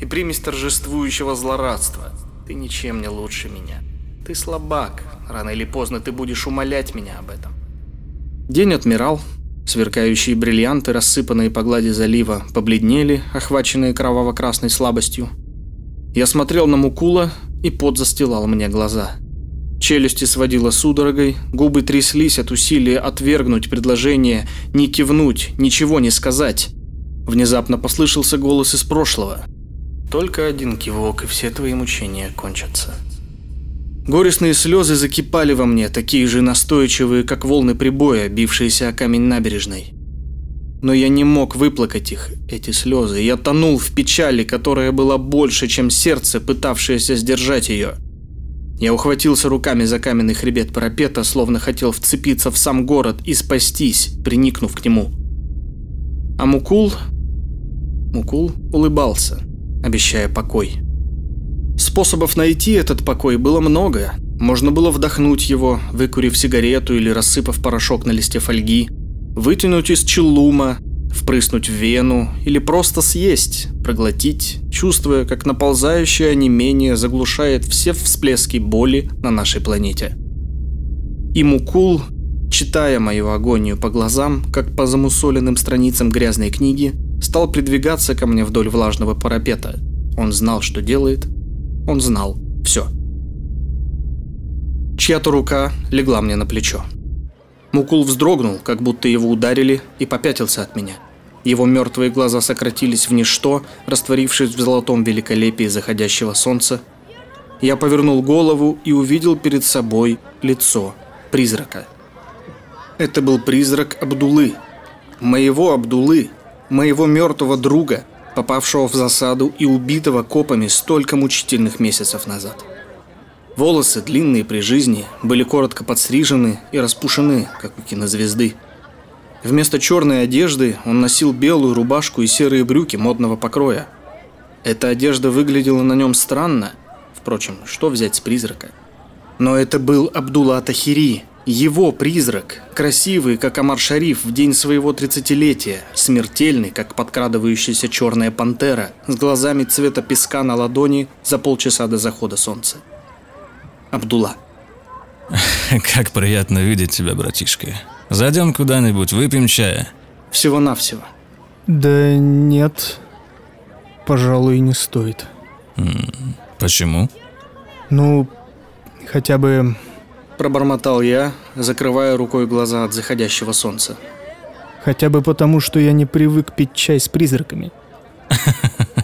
И прими торжествующего злорадства. Ты ничем не лучше меня. Ты слабак. Рано или поздно ты будешь умолять меня об этом. День отмирал. Сверкающие бриллианты, рассыпанные по глади залива, побледнели, охваченные кроваво-красной слабостью. Я смотрел на Мукула, и пот застилал мне глаза. Челюсти сводила судорогой, губы тряслись от усилия отвергнуть предложение, не кивнуть, ничего не сказать. Внезапно послышался голос из прошлого. «Только один кивок, и все твои мучения кончатся». Горестные слезы закипали во мне, такие же настойчивые, как волны прибоя, бившиеся о камень набережной. Но я не мог выплакать их, эти слезы. Я тонул в печали, которая была больше, чем сердце, пытавшееся сдержать ее. Я ухватился руками за каменный хребет парапета, словно хотел вцепиться в сам город и спастись, приникнув к нему. А Мукул... Мукул улыбался, обещая покой. Способов найти этот покой было много. Можно было вдохнуть его, выкурив сигарету или рассыпав порошок на листе фольги, вытянуть из челлума, впрыснуть в вену или просто съесть, проглотить, чувствуя, как наползающее онемение заглушает все всплески боли на нашей планете. И Мукул, читая мою агонию по глазам, как по замусоленным страницам грязной книги, стал придвигаться ко мне вдоль влажного парапета. Он знал, что делает. Он знал все. Чья-то рука легла мне на плечо. Мукул вздрогнул, как будто его ударили, и попятился от меня. Его мертвые глаза сократились в ничто, растворившись в золотом великолепии заходящего солнца. Я повернул голову и увидел перед собой лицо призрака. Это был призрак Абдулы. Моего Абдулы, моего мертвого друга, попавшего в засаду и убитого копами столько мучительных месяцев назад. Волосы, длинные при жизни, были коротко подстрижены и распушены, как у кинозвезды. Вместо черной одежды он носил белую рубашку и серые брюки модного покроя. Эта одежда выглядела на нем странно. Впрочем, что взять с призрака? Но это был Абдулла Тахири, его призрак, красивый, как Амар Шариф в день своего тридцатилетия, смертельный, как подкрадывающаяся черная пантера, с глазами цвета песка на ладони за полчаса до захода солнца. Абдулла. *laughs* Как приятно видеть тебя, братишка. Зайдем куда-нибудь, выпьем чая. Всего-навсего. Да нет, пожалуй, не стоит. Почему? Ну, хотя бы... Пробормотал я, закрывая рукой глаза от заходящего солнца. Хотя бы потому, что я не привык пить чай с призраками. *laughs*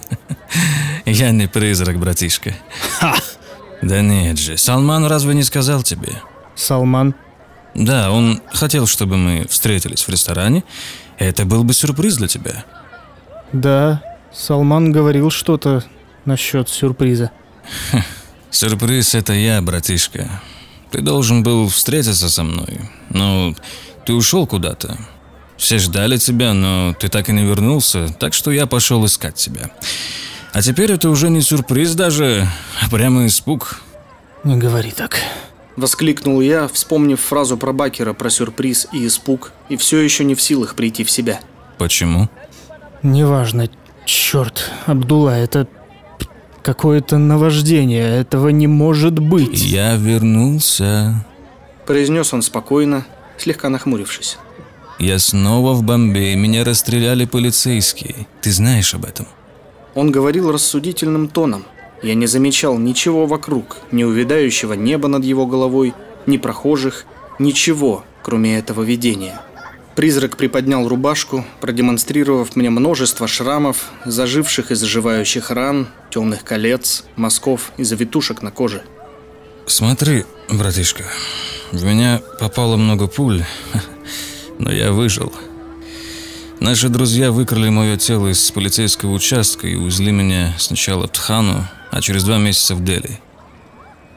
Я не призрак, братишка. Да нет же, Салман разве не сказал тебе? Салман. Да, он хотел, чтобы мы встретились в ресторане. Это был бы сюрприз для тебя. Да, Салман говорил что-то насчет сюрприза. Сюрприз это я, братишка. Ты должен был встретиться со мной. Но ты ушел куда-то. Все ждали тебя, но ты так и не вернулся, так что я пошел искать тебя. А теперь это уже не сюрприз даже, а прямо испуг. Не говори так. Воскликнул я, вспомнив фразу про Бакера про сюрприз и испуг, и все еще не в силах прийти в себя. Почему? Неважно. Черт, Абдулла, это какое-то наваждение. Этого не может быть. Я вернулся. Произнес он спокойно, слегка нахмурившись. Я снова в Бомбее, меня расстреляли полицейские. Ты знаешь об этом? Он говорил рассудительным тоном. Я не замечал ничего вокруг, ни увядающего неба над его головой, ни прохожих, ничего, кроме этого видения. Призрак приподнял рубашку, продемонстрировав мне множество шрамов, заживших и заживающих ран, темных колец, мазков и завитушек на коже. Смотри, братишка, в меня попало много пуль, но я выжил. Наши друзья выкрали мое тело из полицейского участка и увезли меня сначала в Тхану, а через два месяца в Дели.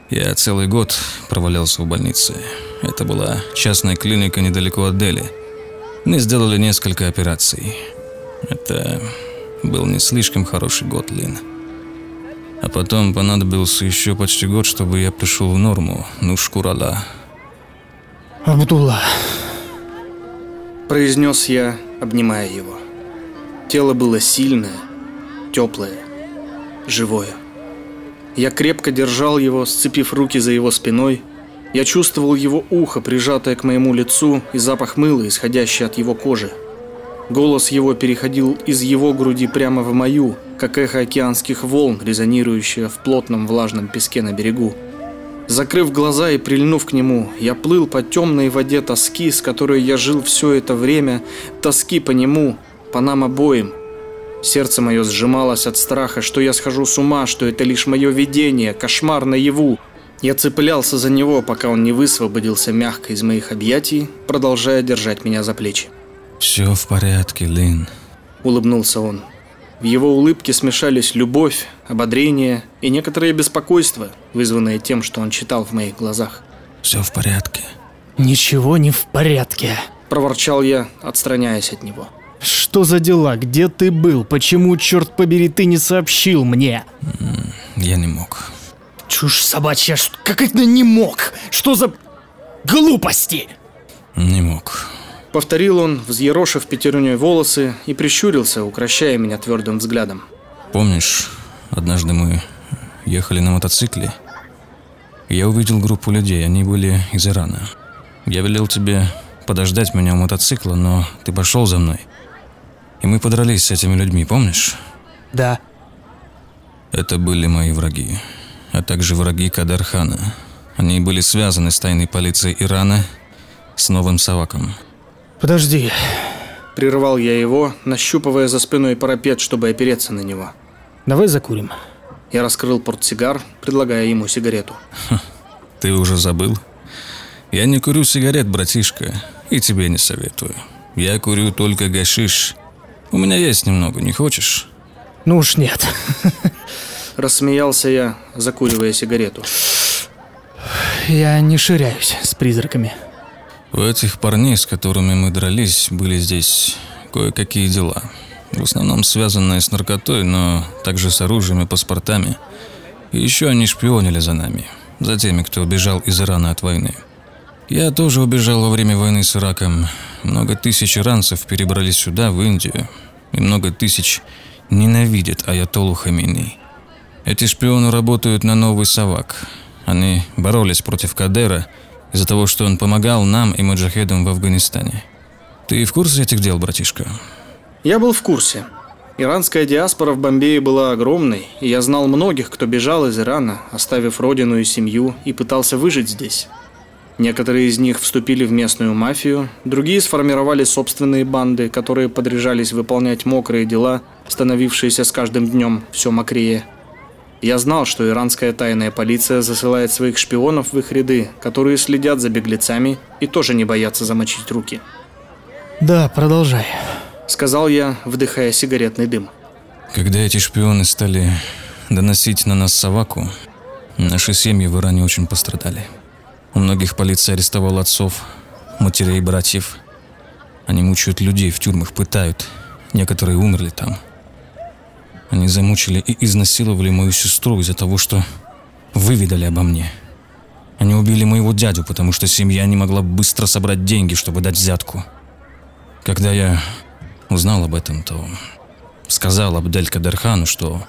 Я целый год провалялся в больнице. Это была частная клиника недалеко от Дели. Мне сделали несколько операций. Это был не слишком хороший год, Лин. А потом понадобился еще почти год, чтобы я пришел в норму. Ну, шкурала. Абдулла. Произнес я, обнимая его. Тело было сильное, теплое, живое. Я крепко держал его, сцепив руки за его спиной. Я чувствовал его ухо, прижатое к моему лицу, и запах мыла, исходящий от его кожи. Голос его переходил из его груди прямо в мою, как эхо океанских волн, резонирующее в плотном влажном песке на берегу. Закрыв глаза и прильнув к нему, я плыл по темной воде тоски, с которой я жил все это время, тоски по нему, по нам обоим. Сердце мое сжималось от страха, что я схожу с ума, что это лишь мое видение, кошмар наяву. Я цеплялся за него, пока он не высвободился мягко из моих объятий, продолжая держать меня за плечи. Все в порядке, Лин. Улыбнулся он. В его улыбке смешались любовь, ободрение и некоторое беспокойство, вызванное тем, что он читал в моих глазах. Все в порядке. Ничего не в порядке. Проворчал я, отстраняясь от него. Что за дела? Где ты был? Почему, черт побери, ты не сообщил мне? Я не мог. Чушь собачья, как это не мог? Что за глупости? Не мог. Повторил он, взъерошив пятерней волосы и прищурился, укращая меня твердым взглядом. Помнишь, однажды мы ехали на мотоцикле? Я увидел группу людей, они были из Ирана. Я велел тебе подождать меня у мотоцикла, но ты пошел за мной. И мы подрались с этими людьми, помнишь? Да. Это были мои враги, а также враги Кадархана. Они были связаны с тайной полицией Ирана с новым Саваком. Подожди. Прервал я его, нащупывая за спиной парапет, чтобы опереться на него. Давай закурим. Я раскрыл портсигар, предлагая ему сигарету. Ты уже забыл? Я не курю сигарет, братишка, и тебе не советую. Я курю только гашиш. У меня есть немного, не хочешь? Ну уж нет. *laughs* Рассмеялся я, закуривая сигарету. Я не ширяюсь с призраками. У этих парней, с которыми мы дрались, были здесь кое-какие дела. В основном связанные с наркотой, но также с оружием и паспортами. И еще они шпионили за нами, за теми, кто убежал из Ирана от войны. Я тоже убежал во время войны с Ираком. Много тысяч иранцев перебрались сюда, в Индию. И много тысяч ненавидят Аятоллу Хамини. Эти шпионы работают на новый Савак. Они боролись против Кадера из-за того, что он помогал нам и маджахедам в Афганистане. Ты в курсе этих дел, братишка? Я был в курсе. Иранская диаспора в Бомбее была огромной, и я знал многих, кто бежал из Ирана, оставив родину и семью, и пытался выжить здесь. Некоторые из них вступили в местную мафию, другие сформировали собственные банды, которые подряжались выполнять мокрые дела, становившиеся с каждым днем все мокрее. Я знал, что иранская тайная полиция засылает своих шпионов в их ряды, которые следят за беглецами и тоже не боятся замочить руки. Да, продолжай. Сказал я, вдыхая сигаретный дым. Когда эти шпионы стали доносить на нас Саваку, наши семьи в Иране очень пострадали. У многих полиция арестовала отцов, матерей и братьев. Они мучают людей в тюрьмах, пытают. Некоторые умерли там. Они замучили и изнасиловали мою сестру из-за того, что выведали обо мне. Они убили моего дядю, потому что семья не могла быстро собрать деньги, чтобы дать взятку. Когда я узнал об этом, то сказал Абдель Кадерхану, что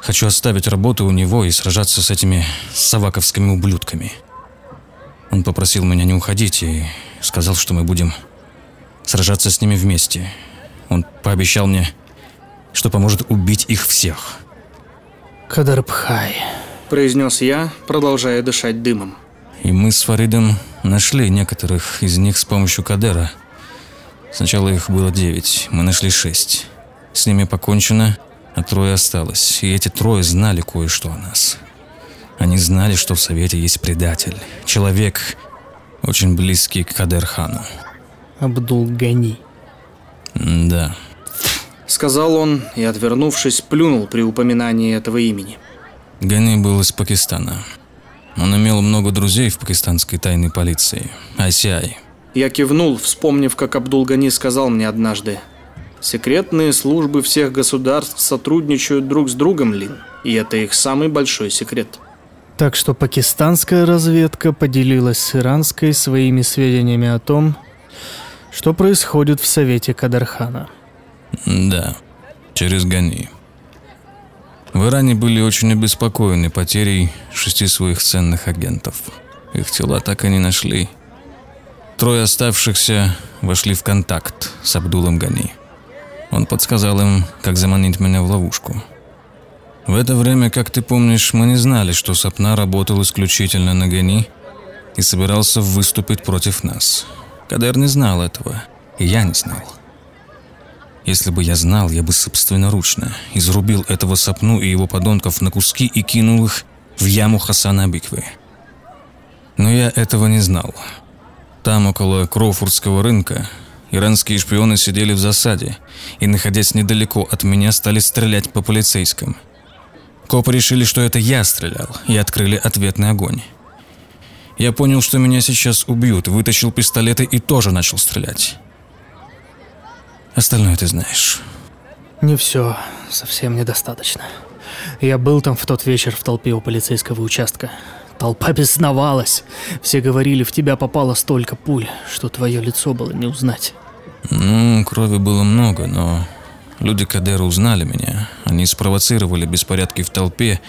хочу оставить работу у него и сражаться с этими саваковскими ублюдками. Он попросил меня не уходить и сказал, что мы будем сражаться с ними вместе. Он пообещал мне, что поможет убить их всех. Кадарбхай. произнес я, продолжая дышать дымом. И мы с Фаридом нашли некоторых из них с помощью Кадера. Сначала их было девять, мы нашли шесть. С ними покончено, а трое осталось. И эти трое знали кое-что о нас. Они знали, что в Совете есть предатель. Человек, очень близкий к Кадерхану. Абдул-Гани. Да, Сказал он и, отвернувшись, плюнул при упоминании этого имени. Гани был из Пакистана. Он имел много друзей в пакистанской тайной полиции. ICI. Я кивнул, вспомнив, как Абдул-Гани сказал мне однажды. Секретные службы всех государств сотрудничают друг с другом, Лин. И это их самый большой секрет. Так что пакистанская разведка поделилась с иранской своими сведениями о том, что происходит в Совете Кадархана. Да, через Гани. В Иране были очень обеспокоены потерей шести своих ценных агентов. Их тела так и не нашли. Трое оставшихся вошли в контакт с Абдулом Гани. Он подсказал им, как заманить меня в ловушку. В это время, как ты помнишь, мы не знали, что Сапна работал исключительно на Гани и собирался выступить против нас. Кадер не знал этого, и я не знал. Если бы я знал, я бы собственноручно изрубил этого сапну и его подонков на куски и кинул их в яму Хасана Биквы. Но я этого не знал. Там, около Кроуфордского рынка, Иранские шпионы сидели в засаде и, находясь недалеко от меня, стали стрелять по полицейским. Копы решили, что это я стрелял, и открыли ответный огонь. Я понял, что меня сейчас убьют, вытащил пистолеты и тоже начал стрелять. Остальное ты знаешь. Не все, совсем недостаточно. Я был там в тот вечер в толпе у полицейского участка. Толпа бесновалась. Все говорили, в тебя попало столько пуль, что твое лицо было не узнать. Ну, крови было много, но люди Кадера узнали меня. Они спровоцировали беспорядки в толпе,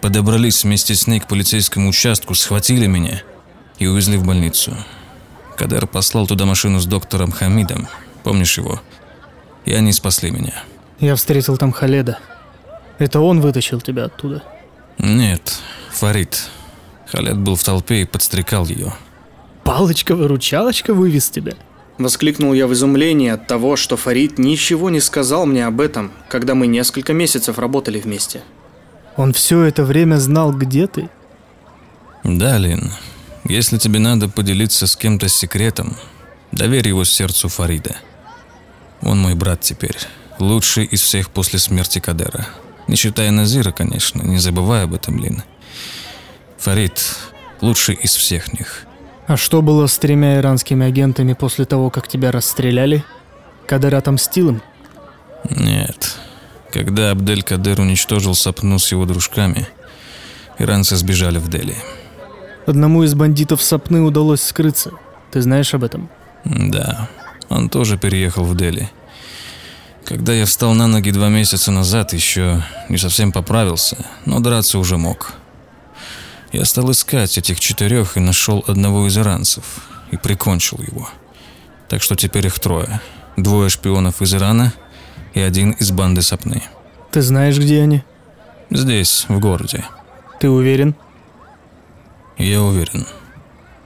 подобрались вместе с ней к полицейскому участку, схватили меня и увезли в больницу. Кадер послал туда машину с доктором Хамидом. Помнишь его? И они спасли меня. Я встретил там Халеда. Это он вытащил тебя оттуда? Нет, Фарид. Халед был в толпе и подстрекал ее. Палочка-выручалочка вывез тебя? Воскликнул я в изумлении от того, что Фарид ничего не сказал мне об этом, когда мы несколько месяцев работали вместе. Он все это время знал, где ты? Да, Лин. Если тебе надо поделиться с кем-то секретом, доверь его сердцу Фарида. Он мой брат теперь. Лучший из всех после смерти Кадера. Не считая Назира, конечно, не забывай об этом, Лин. Фарид лучший из всех них. А что было с тремя иранскими агентами после того, как тебя расстреляли? Кадер отомстил им? Нет. Когда Абдель Кадер уничтожил Сапну с его дружками, иранцы сбежали в Дели. Одному из бандитов Сапны удалось скрыться. Ты знаешь об этом? Да, он тоже переехал в Дели. Когда я встал на ноги два месяца назад, еще не совсем поправился, но драться уже мог. Я стал искать этих четырех и нашел одного из иранцев и прикончил его. Так что теперь их трое. Двое шпионов из Ирана и один из банды Сапны. Ты знаешь, где они? Здесь, в городе. Ты уверен? Я уверен.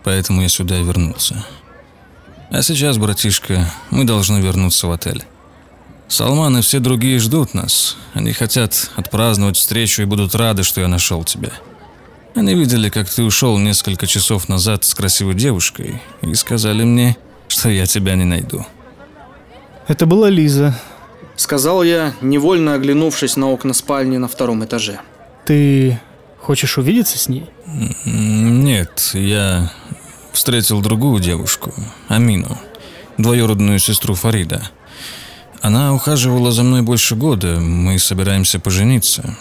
Поэтому я сюда и вернулся. А сейчас, братишка, мы должны вернуться в отель. Салман и все другие ждут нас. Они хотят отпраздновать встречу и будут рады, что я нашел тебя. Они видели, как ты ушел несколько часов назад с красивой девушкой и сказали мне, что я тебя не найду. Это была Лиза. Сказал я, невольно оглянувшись на окна спальни на втором этаже. Ты хочешь увидеться с ней? Нет, я встретил другую девушку, Амину, двоюродную сестру Фарида. Она ухаживала за мной больше года, мы собираемся пожениться.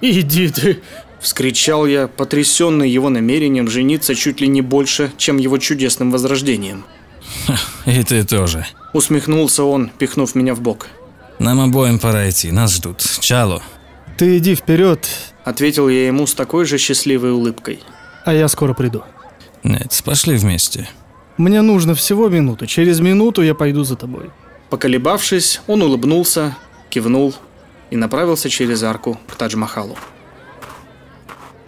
Иди ты. Вскричал я, потрясенный его намерением жениться чуть ли не больше, чем его чудесным возрождением. И ты тоже. Усмехнулся он, пихнув меня в бок. Нам обоим пора идти, нас ждут. Чало. Ты иди вперед, Ответил я ему с такой же счастливой улыбкой. а я скоро приду. Нет, пошли вместе. Мне нужно всего минуту. Через минуту я пойду за тобой. Поколебавшись, он улыбнулся, кивнул и направился через арку к Тадж-Махалу.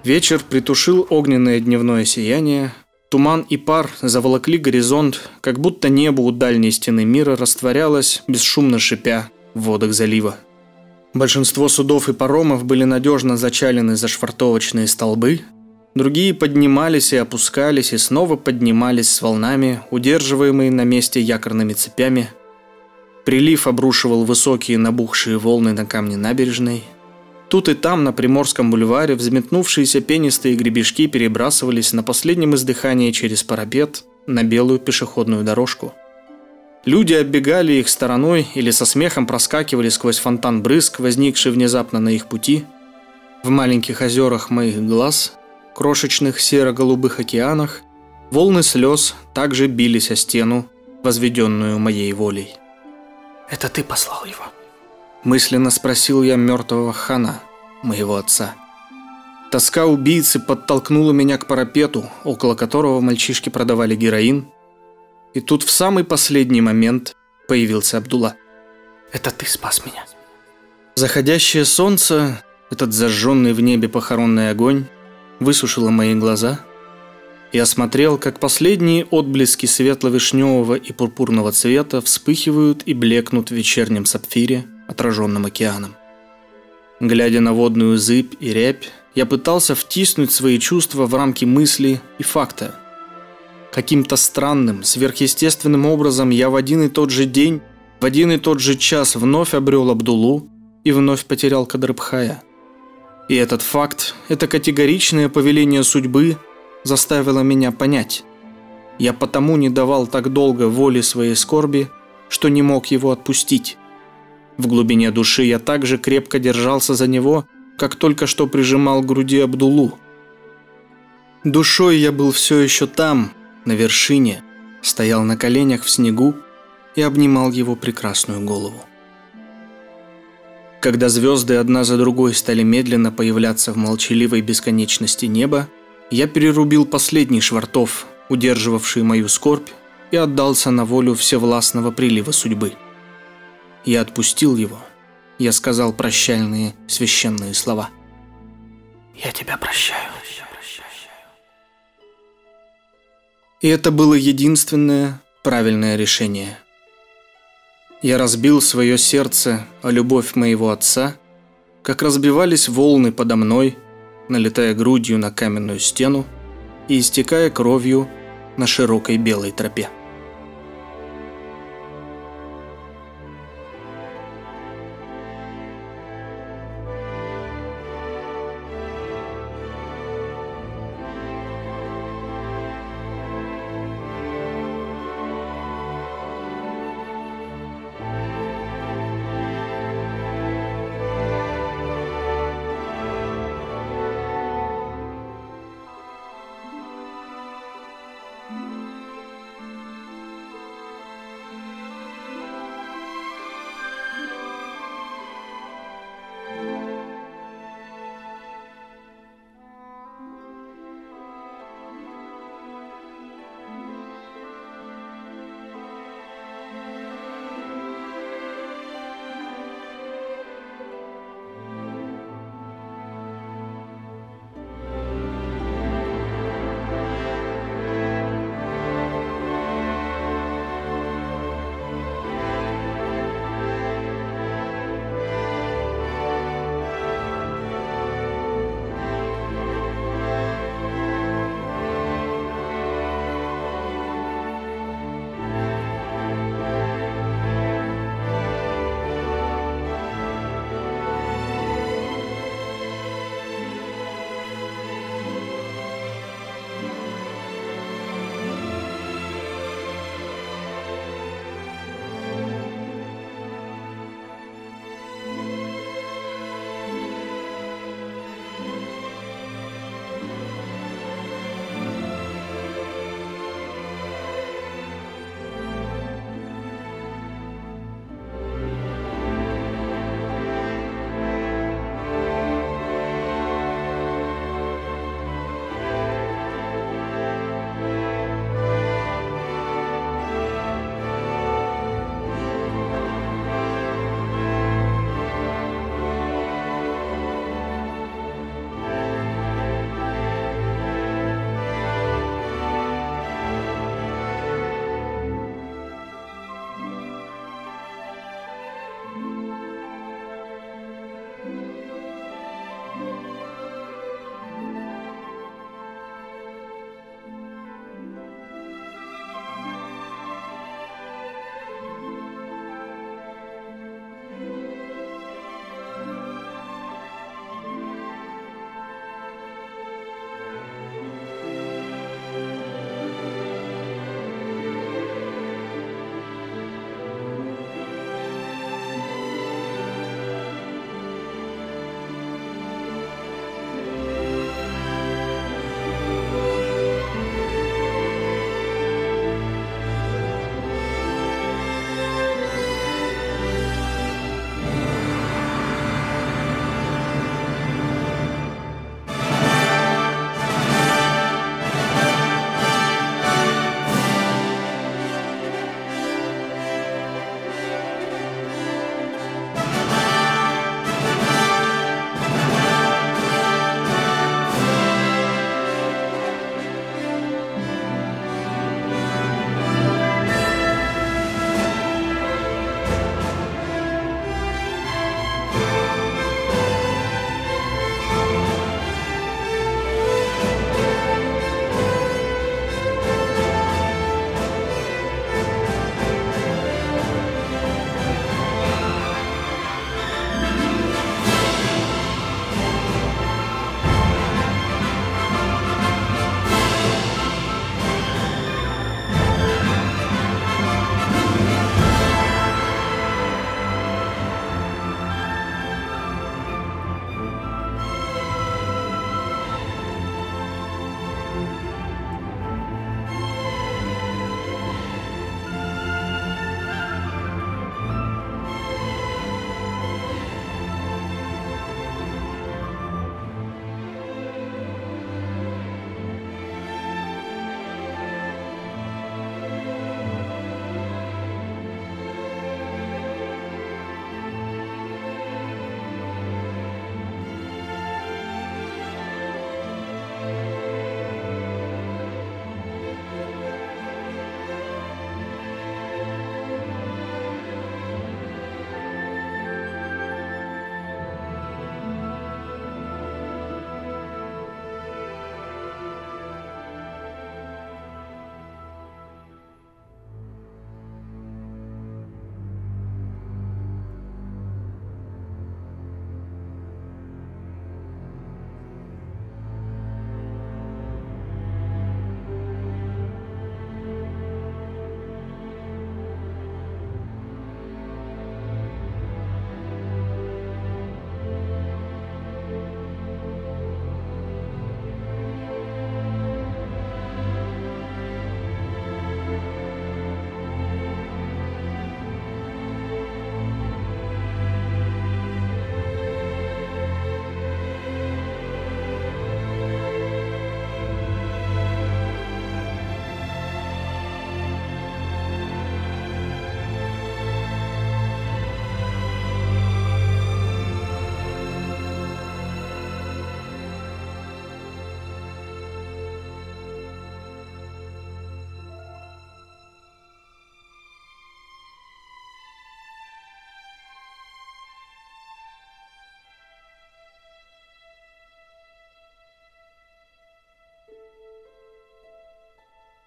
Вечер притушил огненное дневное сияние, туман и пар заволокли горизонт, как будто небо у дальней стены мира растворялось, бесшумно шипя в водах залива. Большинство судов и паромов были надежно зачалены за швартовочные столбы, другие поднимались и опускались и снова поднимались с волнами, удерживаемые на месте якорными цепями. Прилив обрушивал высокие набухшие волны на камни набережной. Тут и там, на Приморском бульваре, взметнувшиеся пенистые гребешки перебрасывались на последнем издыхании через парапет на белую пешеходную дорожку. Люди оббегали их стороной или со смехом проскакивали сквозь фонтан брызг, возникший внезапно на их пути. В маленьких озерах моих глаз, крошечных серо-голубых океанах, волны слез также бились о стену, возведенную моей волей. «Это ты послал его?» Мысленно спросил я мертвого хана, моего отца. Тоска убийцы подтолкнула меня к парапету, около которого мальчишки продавали героин. И тут в самый последний момент появился Абдулла. «Это ты спас меня». Заходящее солнце, этот зажженный в небе похоронный огонь, высушило мои глаза. Я смотрел, как последние отблески светло-вишневого и пурпурного цвета вспыхивают и блекнут в вечернем сапфире, отраженном океаном. Глядя на водную зыбь и рябь, я пытался втиснуть свои чувства в рамки мысли и факта. Каким-то странным, сверхъестественным образом я в один и тот же день, в один и тот же час вновь обрел Абдулу и вновь потерял Кадрбхая. И этот факт, это категоричное повеление судьбы заставило меня понять. Я потому не давал так долго воли своей скорби, что не мог его отпустить. В глубине души я также крепко держался за него, как только что прижимал к груди Абдулу. Душой я был все еще там, на вершине, стоял на коленях в снегу и обнимал его прекрасную голову. Когда звезды одна за другой стали медленно появляться в молчаливой бесконечности неба, я перерубил последний швартов, удерживавший мою скорбь, и отдался на волю всевластного прилива судьбы. Я отпустил его. Я сказал прощальные священные слова. «Я тебя прощаю». И это было единственное правильное решение. Я разбил свое сердце о любовь моего отца, как разбивались волны подо мной, налетая грудью на каменную стену и истекая кровью на широкой белой тропе.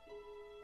Música